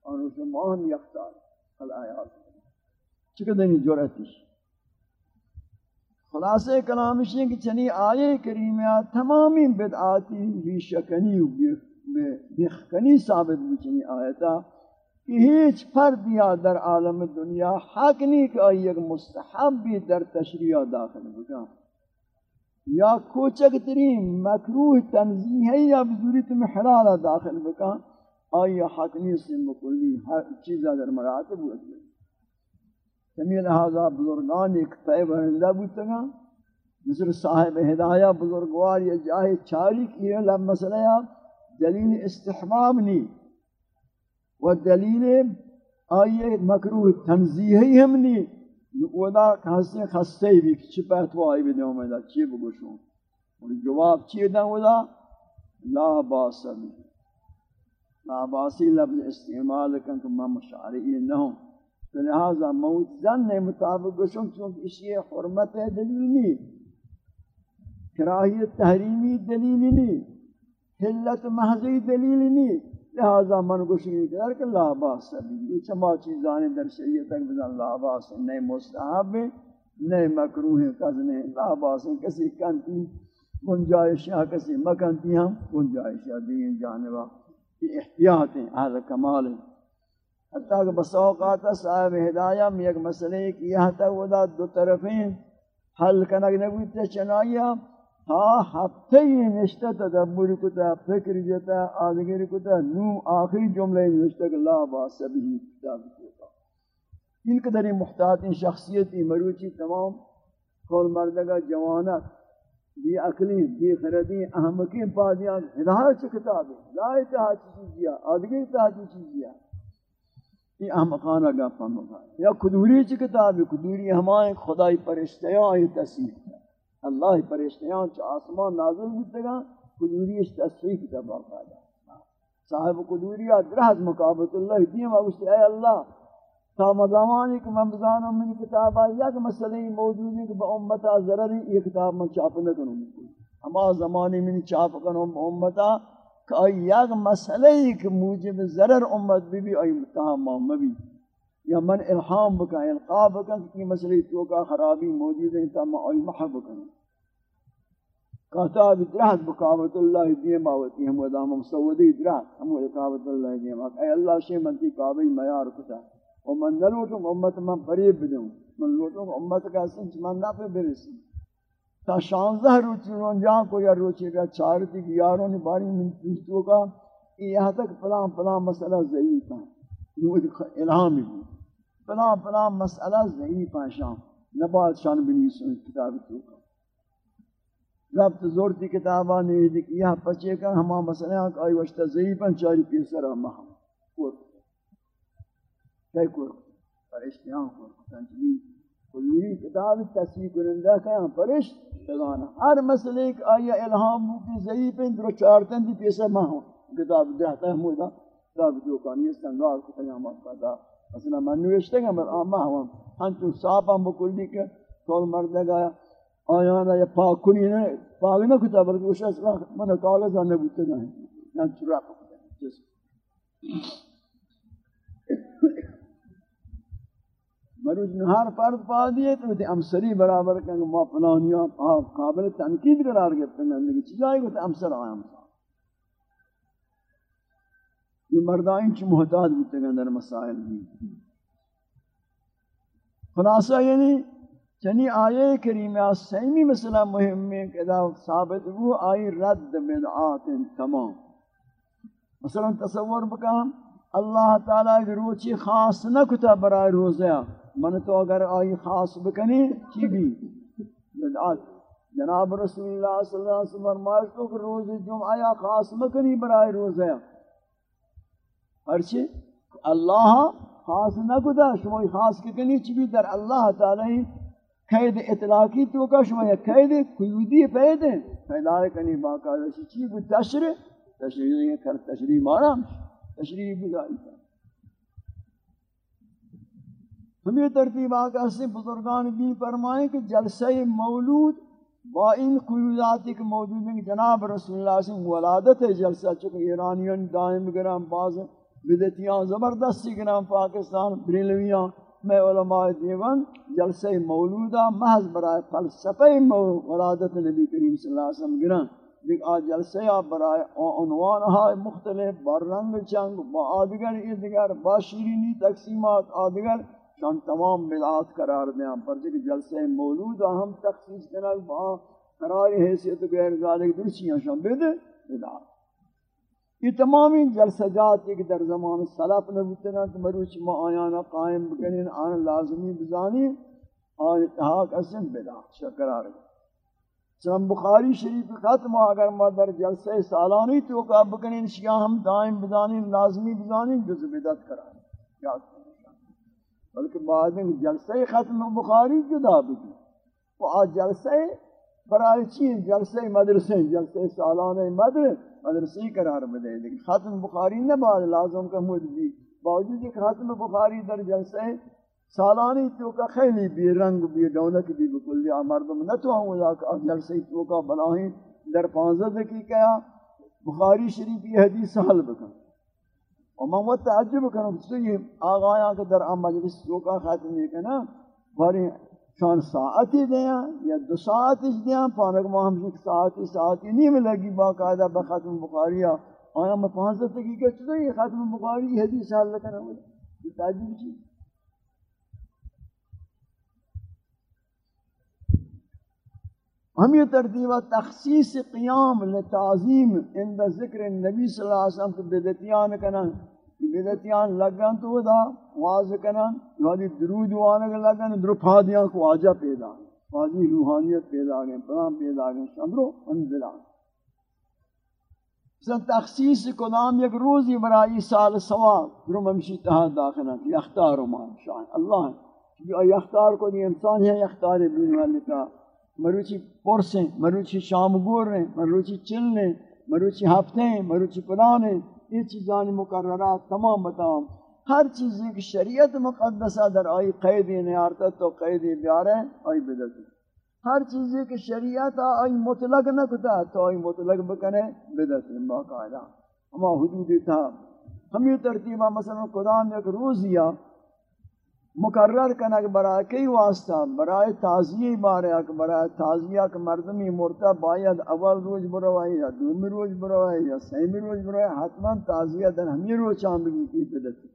اور اس مان یختار. الایات چکہ دنی جرعتش خلاصہ کلامش ہے کہ چنی آیے کریمہ تمامی بدعاتی ہی شکنی و بخکنی ثابت بھی چنی آیتا کہ ہیچ فردیا در عالم دنیا حق نہیں کہ ایک مستحب بھی در تشریع داخل بکا یا کوچک ترین مکروح تنزیح یا بزوری تم حلال داخل بکا آئی حق نیست مکلی ہر چیزا در مراتب ہوتی سمی لہذا بزرگان ایک پے برندہ بودتا مثل صاحب ہدایہ بزرگوار یا جاہے چاری کیے لب مسئلہ یا دلیل استحباب نہیں و دلیل آئی مکروح تنزیحی ہم نہیں ودا کسی خسته بی که چی پهتوائی بده اومده چی بگوشون اور جواب چی دن ودا لا باس بی لا باسی لفظ استعمال کن کہ میں مشارعی نہ ہوں۔ تو لہذا موت زن نے مطابق گوشون چونکہ اسی حرمت دلیل نہیں۔ کراہیت تحریمی دلیل نہیں۔ حلت محضی دلیل نہیں۔ لہذا من گوشی کر کہ لا باس بھی یہ چما چیزاں در شریعت تک بزن لا باس نئے مستحب نئے مکروہ کذنے لا باس، کسی کنتی گنجائش یا کسی مکنتی ہم گنجائش یا دین جانبا یہ احتیاط ہیں، اہل کمال ہیں۔ حتیٰ کہ بس اوقات صاحب ہدایہ میں ایک مسئلے کی یہاں تک وہ دو طرفیں حل کنگ نبوتے چنائیہ ہاں ہفتے ہی نشتہ تدبر کتا فکر جتا آدگر کتا نو آخری جملے نشتہ کہ لا باس بھی کتاب کتا ان قدر محتاطی شخصیتی مروچی تمام کول مردگا جوانت بی عقلی، بی خردی، احمقی پادیان ہدایت چی کتاب ہے لا اتحا چیزیا آدگر اتحا چی چیزیا یہ احمقانہ گا پہنگا یا کدوری چی کتاب ہے کدوری ہمائیں خدای پرشتیاں آئی تصیح ہے۔ اللہ پریشتیاں چا آسمان نازل ہوتے گا بودتگا قدوریش تصحیح کتا باقاعدہ صاحب قدوریہ درہت مقابط اللہ دیم اگوشتی اے اللہ، تا مزامانی کہ من بزانوں من کتاب آئی یک مسئلہ موجود ہے کہ با امتا ضرری یہ کتاب من چاپ نہ کروں ہما زمانی من چاپ کروں با امتا کہ آئی یک مسئلہ ہی کہ موجب ضرر امت بھی بھی آئی متہم بھی یا من الہام بکا القا بکا کہ مسئلہ تو کا خرابی موجود ہے تا میں آئی محب بکا کہتا بھی درہت بکاوت اللہ دیم آوتی ہم ودام مسودی درہت ہم بکاوت اللہ دیم آوتی اے اللہ شیع منتی کعبی میار کتا. و من نلوٹوں امت من فریب بدوں من لوٹوں امت کا سنچ من نافع برسی تا شانزہ روچی رونجان کو یا روچی کا چارتی کی یاروں نے باری من پوچھتوں کا یہاں تک پلان پلان مسئلہ ضعیف ہے الہامی بھی فلاں فلاں مسئلہ ضعیف ہیں شام نبات شان بنی سن کتاب تو کا ربط زورتی کتابہ نے لکھی یہ پچے کا ہما مسئلہ کہ آئی وشتہ ضعیف ہیں، چاری پیسر ہم ہم۔ کور۔ کئی کور؟ پرشتیاں کور۔ تنجلی کلوری کتاب تصویر کرندہ کہ ہم پرشت لگانا ہر مسئلے کہ آئی الہام کی ضعیف ہیں، درو چارتن دی پیسر ماں ہوں کتاب دیتا ہے مودا کتاب جو کانی سنگار کو قیامت کا مثلا من نوشتے گا بل آمہ ہوا۔ ہم چون صاحب صاحبہ مکلی کے کول مرد گایا آیانا یا پاک کنی نے پاک نہ کتا، بلکہ اس اصلا من کاغذ آنے بوتے گا۔ ہیں چرا جس۔ مروج نہار فرد پا دیئے تو تے امسری برابر کہ ما پلانیا قابل تنقید قرار گئے ہیں چیزائی کو تے امسر آیا امسر یہ مردائیں چھ محتاج بودتے گا در مسائل بھی۔ خلاصہ یعنی چنی آیے کریمہ سیمی مسئلہ مهم ہے کہ ثابت وہ آئی رد بدعات تمام۔ مثلا تصور بکا، اللہ تعالیٰ کی روچی خاص نہ کتا برای روزہ من تو اگر آئی خاص بکنی چی بھی؟ جناب رسول اللہ صلی اللہ علیہ وسلم فرمائش کو کہ روز جمعہ یا خاص بکنی برای روزہ ہرچی، اللہ خاص نہ کدا شما خاص کے کنی چی در اللہ تعالی قید اطلاقی تو کا شما یا قید قیودی پید ہے پیدا کنی باقاعدہ چی بھی تشریح تشریح کر تشریح مارا، تشریح بگائی ہم یہ ترتیب آقا سے بزرگان بھی فرمائیں کہ جلسہ مولود با ان قیوداتی کے موجود ہیں۔ جناب رسول اللہ سے ولادت ہے جلسہ چکہ ایرانیان دائم گرام باز بدتیاں زبردستی گرام پاکستان، بریلویاں، میں علماء دیوان جلسہ مولودہ محض برائے فلسفہ ولادت نبی کریم صلی اللہ علیہ وسلم گرام دیکھ آج جلسہ برائے عنوانہ مختلف بر رنگ چنگ، با آدگر، ادگر، با شیرینی تقسیمات، آدگر شان تمام بدعات قرار دیں پر جک جلسہ مولودہ ہم تخصیص کنک با قرار حیثیت غیر ذالک درسیاں شان بدعات۔ یہ تمامی جلسجات ایک در زمان سلف نبوتنا کہ مروچ ما آیانا قائم بکنین، آن لازمی بزانی، آن اتحاق اسم بدا شکر آرگا سلام بخاری شریف ختم اگر ما در جلسہ سالانی تو کہ بکنین، شیعہ ہم دائم بزانی لازمی بزانی جز بدت کرائیں یاد بلکہ بعد میں جلسہ ختم بخاری جدا بکی وہ آج جلسہ برای چیز جلسہ مدرسے، جلسہ سالانہ مدرسے قرار بدے لیکن ختم بخاری نہ بعد لازم کا مود بھی باوجود کہ ختم بخاری در جلسے سالانی تو کا خیلی بھی رنگ بھی، دولت بھی بکل مردم نہ تو ہوں کہ جلسے تو کا بناہیں در پانزہ دکی کیا بخاری شریف یہ حدیث حل بکن۔ اور میں وہ تعجب کروں کہ یہ آغایاں کہ در مجلس سوکا خاتم ختم یہ کہنا بڑی شان ساعتی دیا یا دو ساعت اس دیا پانک ماہ ہم ایک ساعتی ساعتی نہیں میں لگی باقاعدہ بختم بخاری آیا میں پانچ سو تکی کہ چلو یہ ختم بخاری؟ حدیث حال لکھنا ہوئی یہ تاجیب چیز ہم یہ ترتیبہ تخصیص قیام لتعظیم اند ذکر النبی صلی اللہ علیہ وسلم کے بدتیان کنن بدتیان لگن تو دا واز کنن یعنی درود وانگ لگن در پادیاں کو آجا پیدا پادی روحانیت پیدا گئے پرام پیدا گئے شمرو انزلا سن تخصیص کدام یک روزی برائی سال سواب در ممشی تہا داخلہ یختار مان شاہ اللہ جو یختار کو دی انسان ہے، یختار دین والی کا مروچی پرسیں مروچی شام گور رہیں مروچی چلنے مروچی ہفتے مروچی پلانے یہ چیزان مقررات تمام بتاؤں ہر چیز کی شریعت مقدسہ در آئی قیدی نیارتا تو قیدی بیارے آئی بدتی ہر چیز کی شریعت آئی مطلق نہ کتا تو آئی مطلق بکنے بدتی باقاعدہ۔ ہما حدود تھا۔ ہم یہ ترتیبہ مثلا قدام ایک روزیہ مقرر کنک برای کئی واسطہ؟ برای تازیہ بارے اک برای تازیہ کہ مردمی مرتا باید اول روز بروائی یا دومی روز بروائی یا سیمی روز بروائی حتما تازیہ در ہمی روز چاندگی کی بدتی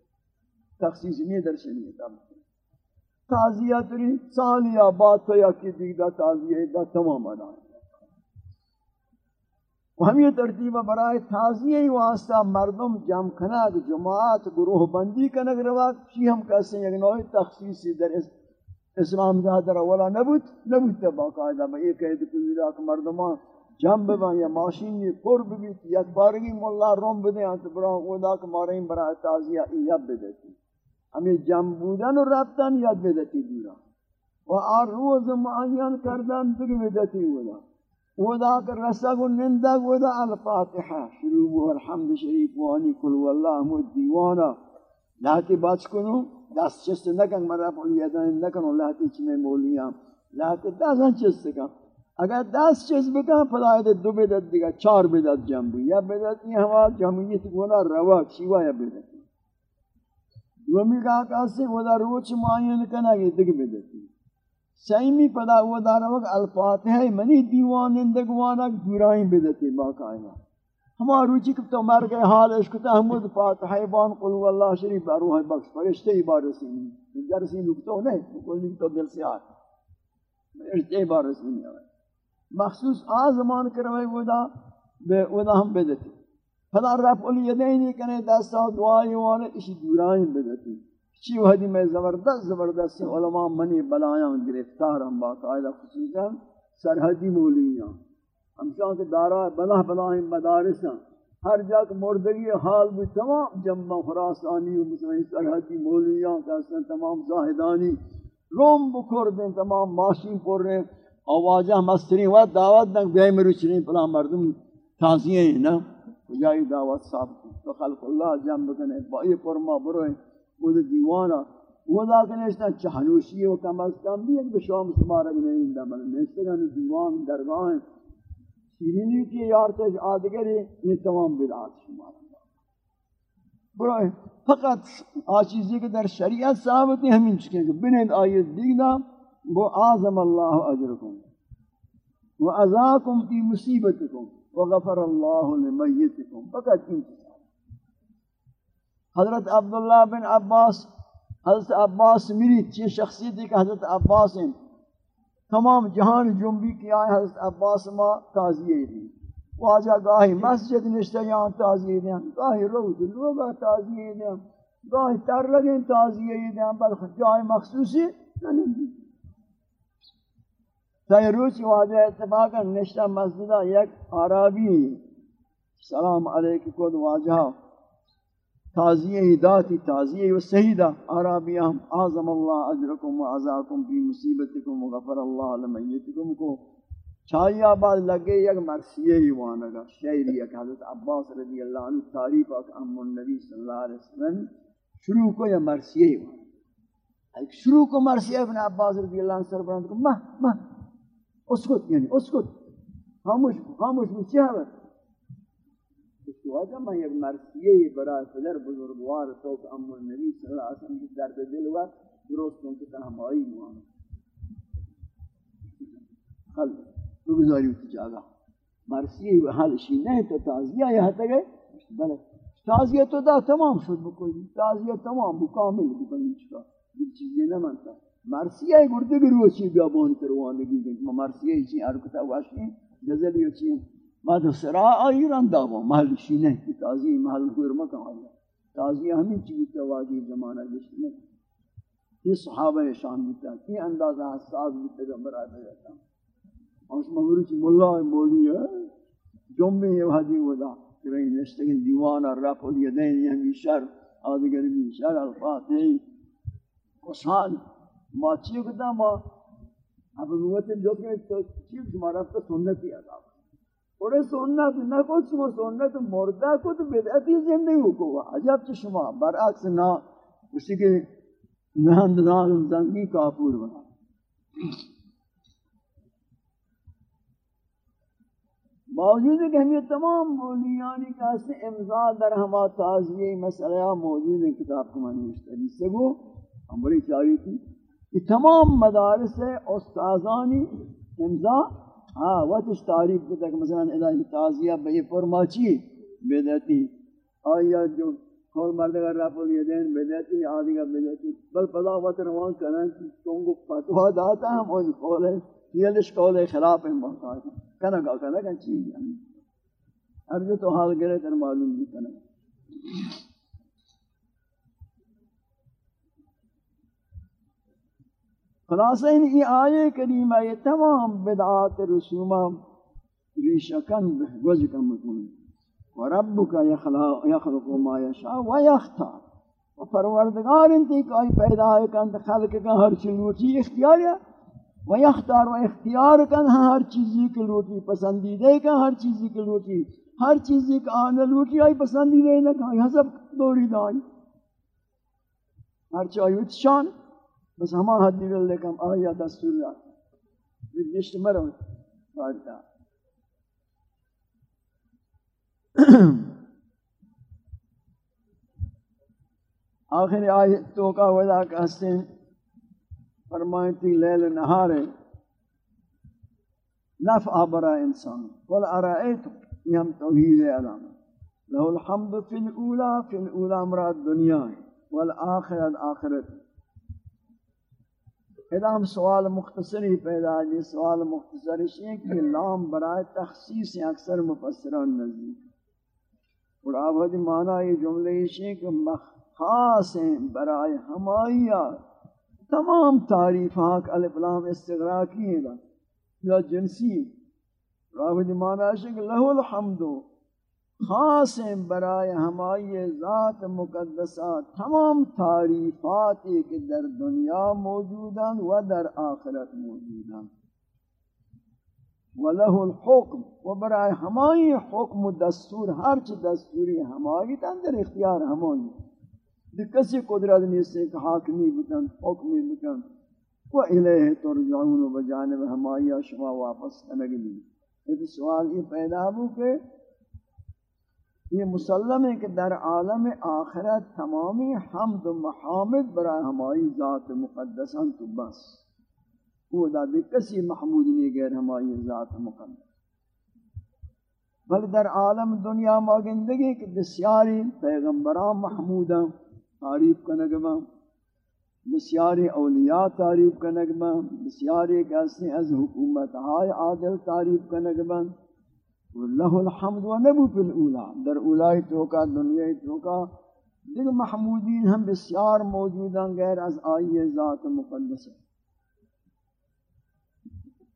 تخصیص نہیں در شریعت تازیہ تری سالیہ بات تو یا کی دیگدہ تازیہ دا تمام ادا و ہم یہ ترتیب برائے تازیہ واسطہ مردم جم کنک جماعت گروہ بندی کنک روا چی ہم کہتے ہیں یک نوعی تخصیصی در اسلام دا در اولا نبوت نبوت تا باقاعدہ با یہ کہتے کہ کہ مردمان جم ببن، یا ماشین یہ قرب بھی یک بارگی مولا روم بدیں تو برا خدا کہ مارین برائے تازیہ یب بدتی ہمیں جم بودن و رفتن یاد بدتی دورا و آر روز معین کردن تک بدتی ہونا ودا کر رسگ و نندگ ودا الفاتحہ شروع بو الحمد شریف وانی کل واللہ مد دیوانا لاتی بچ کنو دست چست نکن مرا پولی یدن نکنو لاتی چنے مولیاں لاتی دست چست کن. اگر دست چست بکن پدایت دو بدت دیگا چار بدت جنبو. یا بدت یہ ہوا جمعیت گونا روا شیوا یا بدت دومی کہا کہا ودا روچ معین کنا یہ دیکھ بدتی سیمی پدا وہ دارا وقت الفاتحہ منی دیوان اندگوانا دورائیں بدتی باقاعدہ ہما روچی کبتا مر گئے حال اشکتا حمد فاتحہ بان قلو اللہ شریف روح بخش، فرشتے ہی بار رسیمی درسی نکتو نہیں کوئی نکتو دل سے آتا فرشتے ہی بار رسیمی آئے مخصوص آزمان کروے ودا، بے ودا ہم بدتی۔ پدا رفع الیدینی کنے دستا دعائی وانا اسی دورائیں بدتی۔ چی وحدی میں زبردست زبردست علماء منی بلایاں، گرفتار ہم باقاعدہ خصوصا سرحدی مولیاں ہم چاہاں کہ دارا بلا بلائیں مدارساں ہر جا کہ مردگی حال بھی تمام جمع خراسانی و مسلمین سرحدی مولیاں کہتے تمام زاہدانی روم بکر دیں، تمام ماشین پر رہے آوازہ مسترین و دعوت دنگ بیائی مروچنین پلا مردم تازییں ہیں نا۔ جائی دعوت صاحب تو خلق اللہ جمع بکنے، بائی پرما بروئے وہ دیوانا وہ دا کہ نشتا چہنوشی و کم از کم بھی ایک بشام سمارک نہیں دا بل نشتگن دیوان درگاہیں شیرینی کی یارتش آدگری یہ تمام بدعات شمار برای فقط آچیزی کہ در شریعت ثابت ہے ہمیں چکے کہ بنید آیت دیگنا وہ آزم اللہ اجرکم. و ازاکم فی مصیبتکم. و غفر اللہ لمیتکم. فقط این چیز حضرت عبداللہ بن عباس، حضرت عباس میری چی شخصیت ہے کہ حضرت عباس ہیں۔ تمام جہان جنبی کی آئے حضرت عباس ما تازیے دی واجہ گاہی مسجد نشتے یہاں تازیے دیں گاہی روز لوگا تازیے دیں گاہی تر لگیں تازیے دیں بلکہ جائے مخصوصی نہیں دی تاہی روچی واجہ اتفاقا نشتہ مسجدہ یک عربی سلام علیکم کود واجہ تازیہ داتی تازیہ و سہیدہ عرابیہم آزم اللہ اجرکم و عزاکم فی مصیبتکم و غفر اللہ لمیتکم. کو چاہیے آباد لگے یک مرسیہ ہی وانگا شہری یک حضرت عباس رضی اللہ عنہ تعریف اک ام النبی صلی اللہ علیہ وسلم شروع کو یا مرسیہ ہی وانگا ایک شروع کو مرسیہ ابن عباس رضی اللہ عنہ سر سربرند کو، مہ مہ، اسکت یعنی اسکت. خاموش خاموش مچیہ ہے واجہ میں ایک مرسیہ برای فدر بزرگوار تو ام النبی صلی اللہ علیہ وسلم کی درد دل ہوا درست ان کی تنہمائی موانا خل تو بزاری ہوتی جاگا. مرسیہ حال شی نہیں تو تازیہ یہاں تک ہے بلے تازیہ تو دا تمام شد بکلی تازیہ تمام مکامل بکنی چکا. یہ چیزیں نہ مانتا مرسیہ گردے بھی روچی بیابان تروانگی گئی مرسیہ ہی ارکتا واشی. جزلی چیئے بعد سرا ایران داو محل شینه کی تازی، محل خیر مکان اللہ تازی ہمیں چیز توازی زمانہ جس میں یہ صحابہ شان بیتا کی اندازہ حساس بیتا پیغمبر آتا جاتا اس مغرور کی مولا مولی ہے جمعے یہ حدی ودا کہ رہی نشتگن دیوان رفع الیدین یہ شر آدگر بھی شر الفاتح خوشحال. ما چیو کتا ما اب نوت جو کہ چیز ہمارا تو سنتی عذاب. اور سنت نہ کو شما سنت مردہ کو تو بدعتی زندگی کو عجب تو شما برعکس نہ، اسی کے نہند نال زنگی کافور بنا۔ موجود ہے کہ ہم یہ تمام مولیانی کا سے امضا در ہما تعزیہ مسئلہ موجود ہے کتاب کو میں نے اس سے وہ ہم بڑی چاہی تھی۔ یہ تمام مدارس استاذانی امضا ہاں وقتش تعریف کو تک مثلا الہی تعزیہ بے فرماچی بدعتی آیا جو کول مردگار رب الیدین بدعتی آدھگا بدعتی، بل پدا وقت روان کرن چونگو فتوہ داتا ہم ان کول ہے یلش کول خلاف ہیں محتاج کنا گا کنا کن چیز ہے۔ عرض تو حال گرے تر معلوم بھی کنا۔ خلاصہ ان یہ آیے کریمہ یہ تمام بدعات رسومہ ریشکن گوز کم مکن وربک یخلق ما یشاء و یختار. و پروردگار انتی کوئی پیدا ہے کن خلق کا ہر چیز لوٹی اختیار ہے. و یختار و اختیار کن ہر چیزی کی لوٹی پسندیدے کا ہر چیزی کی لوٹی. ہر چیزی کا آنے لوٹی آئی پسندیدے نہ کہا یہ دوری دائی. ہر چاہیوت شان. بس ہما حدی لیکن آیا دستور دا نشت مرو بارتا آخر آیت تو کا ودا کہتے ہیں فرمائیتی لیل نہارے نفع برا انسان قل یہ ہم توحید علام لہو الحمد فی الاولا فی الاولا مراد دنیا والآخرت آخرت اذا ہم سوال مختصری پیدا ہے سوال مختصری ہے کہ لام برائے تخصیص اکثر مفسران نزدیک اور آبادی معنی یہ جملے ہے کہ خاص ہیں برائے ہمائیہ تمام تعریف حق الفلام استغراقی ہیں یا جنسی راوی معنی ہے کہ لہو الحمد خاص ہیں برائے ہمائی ذات مقدسہ تمام تعریفات کے در دنیا موجودان و در آخرت موجودان وَلَهُ الْحُكْمُ و برائے ہمائی حکم دستور، ہر دستوری ہمائی تندر اختیار ہمائی دی کسی قدرت نہیں سے کہ حاکمی بکن، حکمی بکن۔ و الیہ ترجعون، و بجانب ہمائی شما واپس کنگ بھی یہ سوال یہ پیدا ہو کہ یہ مسلم ہے کہ در عالم آخرت تمامی حمد و محامد برای ہمائی ذات مقدسان تو بس. وہ دا دی کسی محمود نہیں غیر ہمائی ذات مقدس. بل در عالم دنیا ماگندگی کہ بسیاری پیغمبران محمودان تعریف کا نگمہ بسیاری اولیاء تعریف کا نگمہ بسیاری کیسے از حکومت ہائے عادل تعریف کا نگمہ واللہ الحمد و نبو فی الاولا در اولائی توکا دنیای توکا دیکھ محمودین ہم بسیار موجودان غیر از آئی ذات مقدس۔ ہے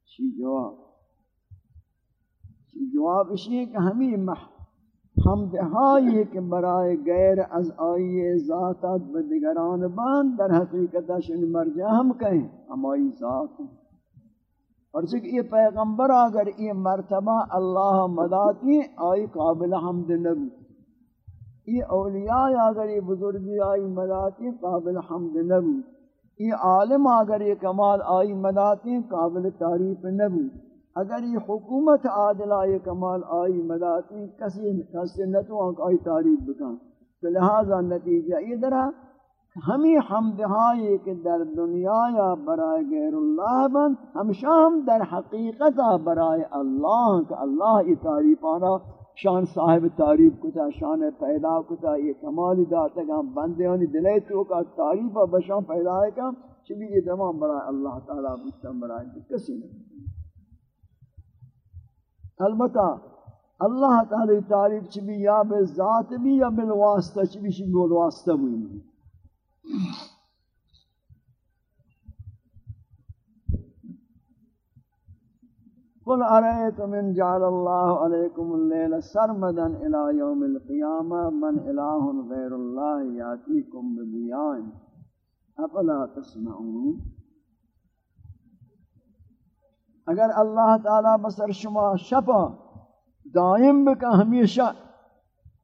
چی جواب؟ چی جواب اسی ہے کہ ہمیں حمد ہائی کہ برائے غیر از آئی ذاتت بدگران بان، در حقیقت شن مرجع ہم کہیں، ہمائی ذات ہیں۔ اور چکہ یہ پیغمبر اگر یہ مرتبہ اللہ مداتی آئی قابل حمد نبی۔ یہ اولیاء اگر یہ بزرگی آئی مداتی قابل حمد نبی۔ یہ عالم اگر یہ کمال آئی مداتی قابل تعریف نبی۔ اگر یہ حکومت عادلہ یہ کمال آئی مداتی کسی کسی نتوان آئی تعریف بکن۔ تو لہذا نتیجہ یہ درہ ہمیں حمدہائی کہ در دنیا یا برائے غیر اللہ بند ہمشہ ہم در حقیقت برائے اللہ کہ اللہ یہ تعریف آنا شان صاحب تعریف کتا، شان پیدا کتا، یہ کمالی داتا کہ ہم بندے ہونی دلے تو کا تعریف بشان پیدا ہے کہ چلی یہ تمام برائے اللہ تعالیٰ بستان برائے کسی نہیں البتہ اللہ تعالی تعریف چی بھی یا بذات بھی یا بالواسطہ چی بھی بالواسطہ بھی نہیں۔ قل ارأيتم من جعل الله عليكم الليل سرمدا الى يوم القيامة من اله غير الله ياتيكم بضياء افلا تسمعون؟ اگر اللہ تعالی بسر شما شفا دائم بکا ہمیشہ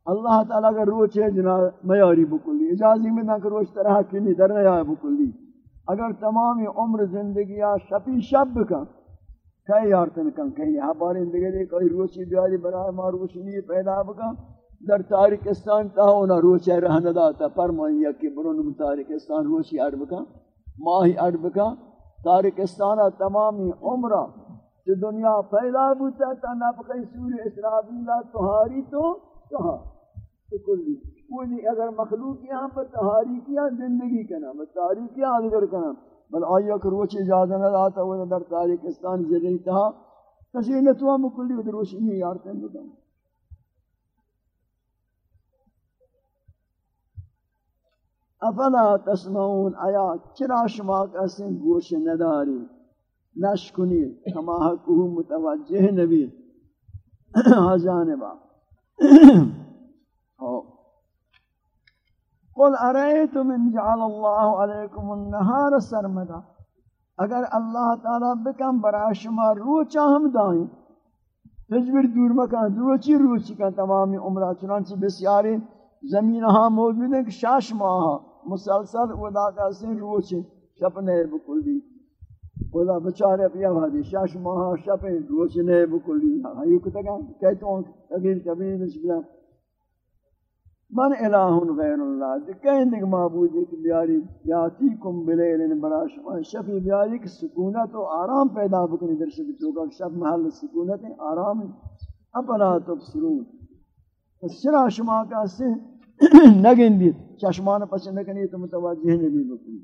اللہ تعالی اگر روچ ہے جنا میاری بکلی اجازی میں نہ کہ روچ طرح کی نہیں، در نیا بکلی اگر تمامی عمر زندگی یا شفی شب بکا کئی یارتن کن، کئی یہاں بارین دیگے دے کوئی روچی بیاری برای ما روشنی پیدا بکا۔ در تاریکستان تا ہونا روچے رہنے داتا فرمائیں یا کہ برون تاریکستان روچی اڑ بکا ماہی اڑ بکا تارکستان تمامی عمرہ جو دنیا پیدا بوتا تا نفقی سور اسرابیلہ تہاری تو کہاں؟ کلی. کوئی اگر مخلوق یہاں پر تحاریکیاں زندگی کنا بس تحاریکیاں اگر کنا بل آیا کہ روچ اجازہ نہ آتا ہوا در تاریکستان زلی تہا کسی نے تو ہم کلی ادھر روچ نہیں یارتے ہیں بتاؤں افلا تسمعون، آیا چرا شما کسی گوش نداری؟ نشکنی، کما حقوق متوجہ نبی. ہاں جانبا قل ارائیتم ان جعل اللہ علیکم النہار سرمدا. اگر اللہ تعالی بکم برای شما روچا ہم دائیں. تجبر دور مکان روچی روچی کا تمامی عمرہ، چنانچہ بسیاری زمین ہاں موجود ہیں کہ شاش ماہ ہاں. مسلسل ادا کا سن روچی شپنے بکل بکلی خدا بچارے پیا بھادی شاش ماہ شپنے روچنے بکلی ہائیو کتگا کہتا ہوں کبیر کبیر نسبیاں من الہ غیر اللہ دی کہیں دیکھ معبود ایک بیاری یاتی کم بلیلن برا شما شفی بیاری کی سکونت و آرام پیدا بکنی در شفی توقع شف محل سکونت آرام اپنا تبصرون سرا شما کا سے نگن دی چشمان پسند کنی تو متوجہ نبی بکنی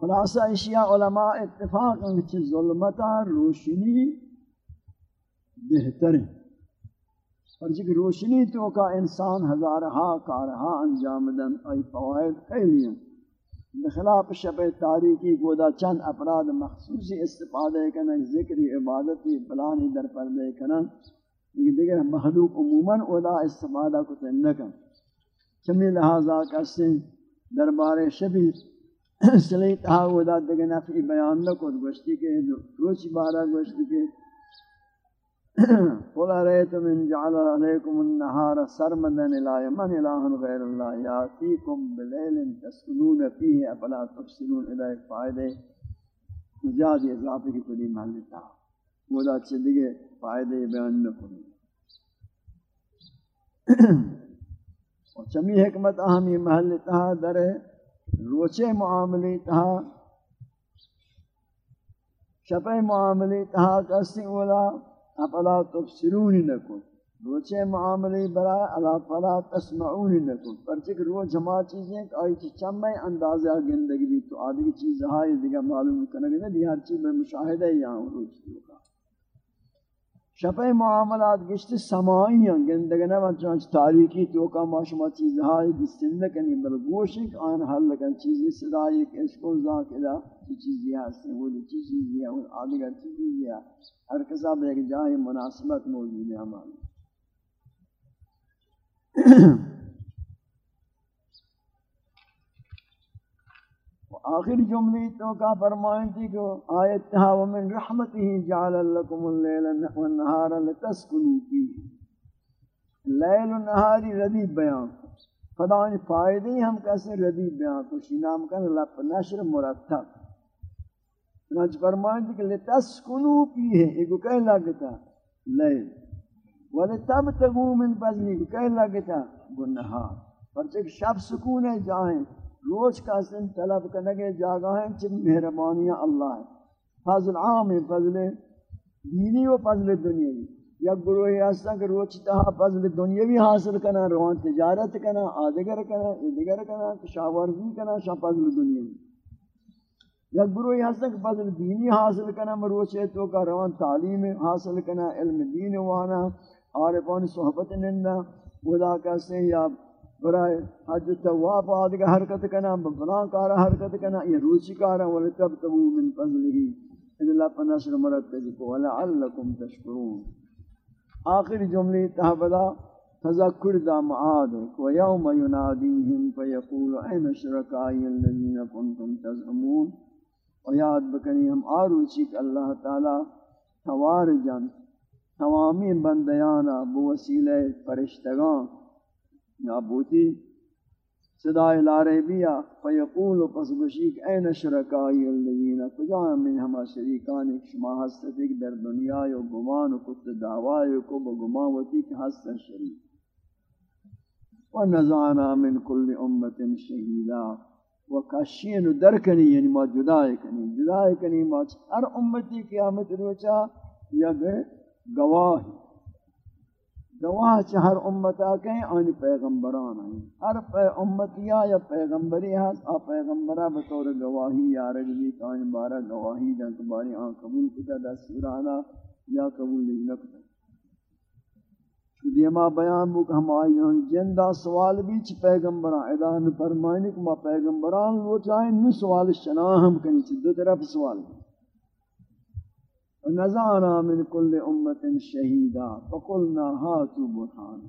خلاصہ اشیاء علماء اتفاق ہیں کہ ظلمتا روشنی بہتر ہے۔ اور جی جب روشنی تو کا انسان ہزارہا کارہا انجام دن، ای فوائد خیلی ہیں۔ بخلاف شب تاریکی گودا چند افراد مخصوصی استفادہ کرنا ذکری عبادتی پلانی در پردے کرنا لیکن دیگر محلوق عموماً اودا استفادہ کو تنکن چمی لہذا کسی دربار شبی سلی تہا ودا دگے نفعی بیان نکود گوشتی کے روچی بارا گوشتی کے قل ریتم ان جعل علیکم النہار سرمدن الہ من الہ غیر اللہ یاتیکم بلیل تسکنون فیہ افلا تفسرون الہ فائدے زیادی اضافی کی کلی محل تہا ودا چلگے فائدے بیان نہ نکود اور چمی حکمت اہمی محل تہا در روچے معاملی تہا شپے معاملی تہا کسی اولا افلا تبصرونی نکن۔ روچے معاملی برای علا فلا تسمعونی نکن۔ پرچک روچ جمع چیزیں کہ آئی چی اندازہ گندگی بھی تو آدھی چیز ہائی دیگا معلوم کرنے نہیں ہر چیز میں مشاہدہ یہاں روچ۔ دیگا شپے معاملات گشت سمائی ہیں گندگنہ و چانچ تاریکی تو کا شما چیز ہائی دستن کنی بل گوشک آن حل لکن چیزی صدای ایک عشق و ذاک ادا چی چیزی ہستی وہ چی چیزی ہے اور آدھگر چیزی ہے ہر کسا ایک جاہی مناسبت موجود ہے ہمارے۔ آخر جملی تو کا فرمائیں تھی کہ آیت تہا ومن رحمته جعل لكم الليل والنهار لتسكنوا فيه۔ لیل و نہاری ردیب بیان خدا ان فائدے ہم کیسے ردیب بیان کو نام کن لپ نشر مرتب۔ چنانچہ فرمائیں تھی کہ لتسکنوا فيه۔ ایک کہہ لگتا لیل ولتبتغوا من فضله۔ کہہ لگتا گنہار پرچہ شب سکون ہے جائیں روز کا سن طلب کرنے جاگا ہے چن مہربانیاں اللہ ہے فضل عام ہے فضل دینی و فضل دنیاوی۔ یا گروہی ہستا کہ روچ تہا فضل دنیاوی حاصل کرنا، روان تجارت کرنا آدگر کرنا ادگر کرنا شاورزی کرنا، شاہ فضل دنیاوی۔ یا گروہی ہستا کہ فضل دینی حاصل کرنا، مروچ تو کا روان تعلیم حاصل کرنا، علم دین وانا، عارفان صحبت نندہ، خدا کا سے یا برائے حج تواب آدھگا حرکت کنا بفلان کارا حرکت کنا، یہ روچی کارا ولتبتبو من فضلہی اللہ پنصر مرتب کو ولعلکم تشکرون۔ آخر جملی تحبدا تذکر دا معاد و یوم ینادیہم فیقول این شرکائی الذین کنتم تزعمون۔ و یاد بکنی، ہم آروچی کہ اللہ تعالی توار جن تمامی بندیانا بوسیلہ فرشتگان نابوتی صدای لاربیہ فیقول پس بشیک، این شرکائی الذین، کجا من ہما شریکان، ایک شما حسد، ایک در دنیا و گمان و کت دعوائی کو بگمان وتی کہ حسد شریک. و نزانا من کل امت شہیدہ و کشین درکنی یعنی ما جدائی کنی جدائی کنی، ما ہر امتی قیامت روچا یا گواہ گواہ چ ہر امتا کہیں آن پیغمبران ہیں۔ ہر پی امتیا یا پیغمبری ہے آ پیغمبرہ بطور گواہی یا رجبی کان بارہ گواہی دن تباری آن قبول کتا، دا سورانا یا قبول نکتا۔ دیما بیان بک ہم آئیان ہاں، جندہ سوال بھی چھ پیغمبران ادان فرمائنی کہ ما پیغمبران لو چاہیں نو سوال شناہ ہم کنی چھ، دو طرف سوال۔ بھی ونزعنا من كل امه شهيدا فقلنا هاتوا برهان.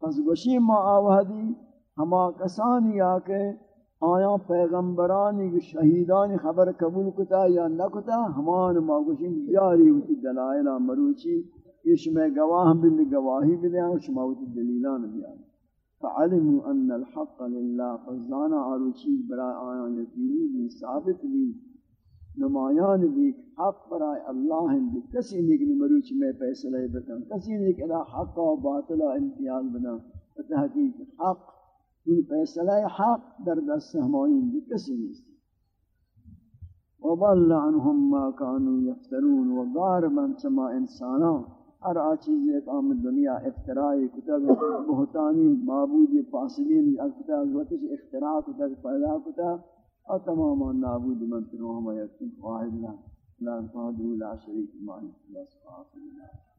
پس گوشی ما آوہدی، ہما کسانی آکے، آیا پیغمبرانی کی شہیدانی خبر قبول کتا یا نہ کتا ہمان ما گوشی بیاری ہوتی دلائلہ مروچی اس میں گواہ بل، گواہی بلیاں شما ہوتی دلیلان بیاری فعلموا ان الحق للہ فزانا آروچی برای آیا یقینی بھی، ثابت بھی نمایان بھی حق برائے اللہ ہیں بھی کسی نہیں کہ مروچ میں فیصلہ بکن، کسی نہیں کہ حق و باطلہ امتیاز بنا. تحقیق حق. ان فیصلہ حق در دست ہمائین بھی کسی نہیں وضل عنهم ما كانوا يفترون وغاربا سما انسانا. ہر آ چیز ایک عام دنیا افترائی کتاب بہتانی معبود فاصلین کتاب وقت اختراع کتاب، پیدا کتاب. اور تمام نابود منتروں ہم یقین واحد لا لا فاضل لا شریک مالک لا سبحانہ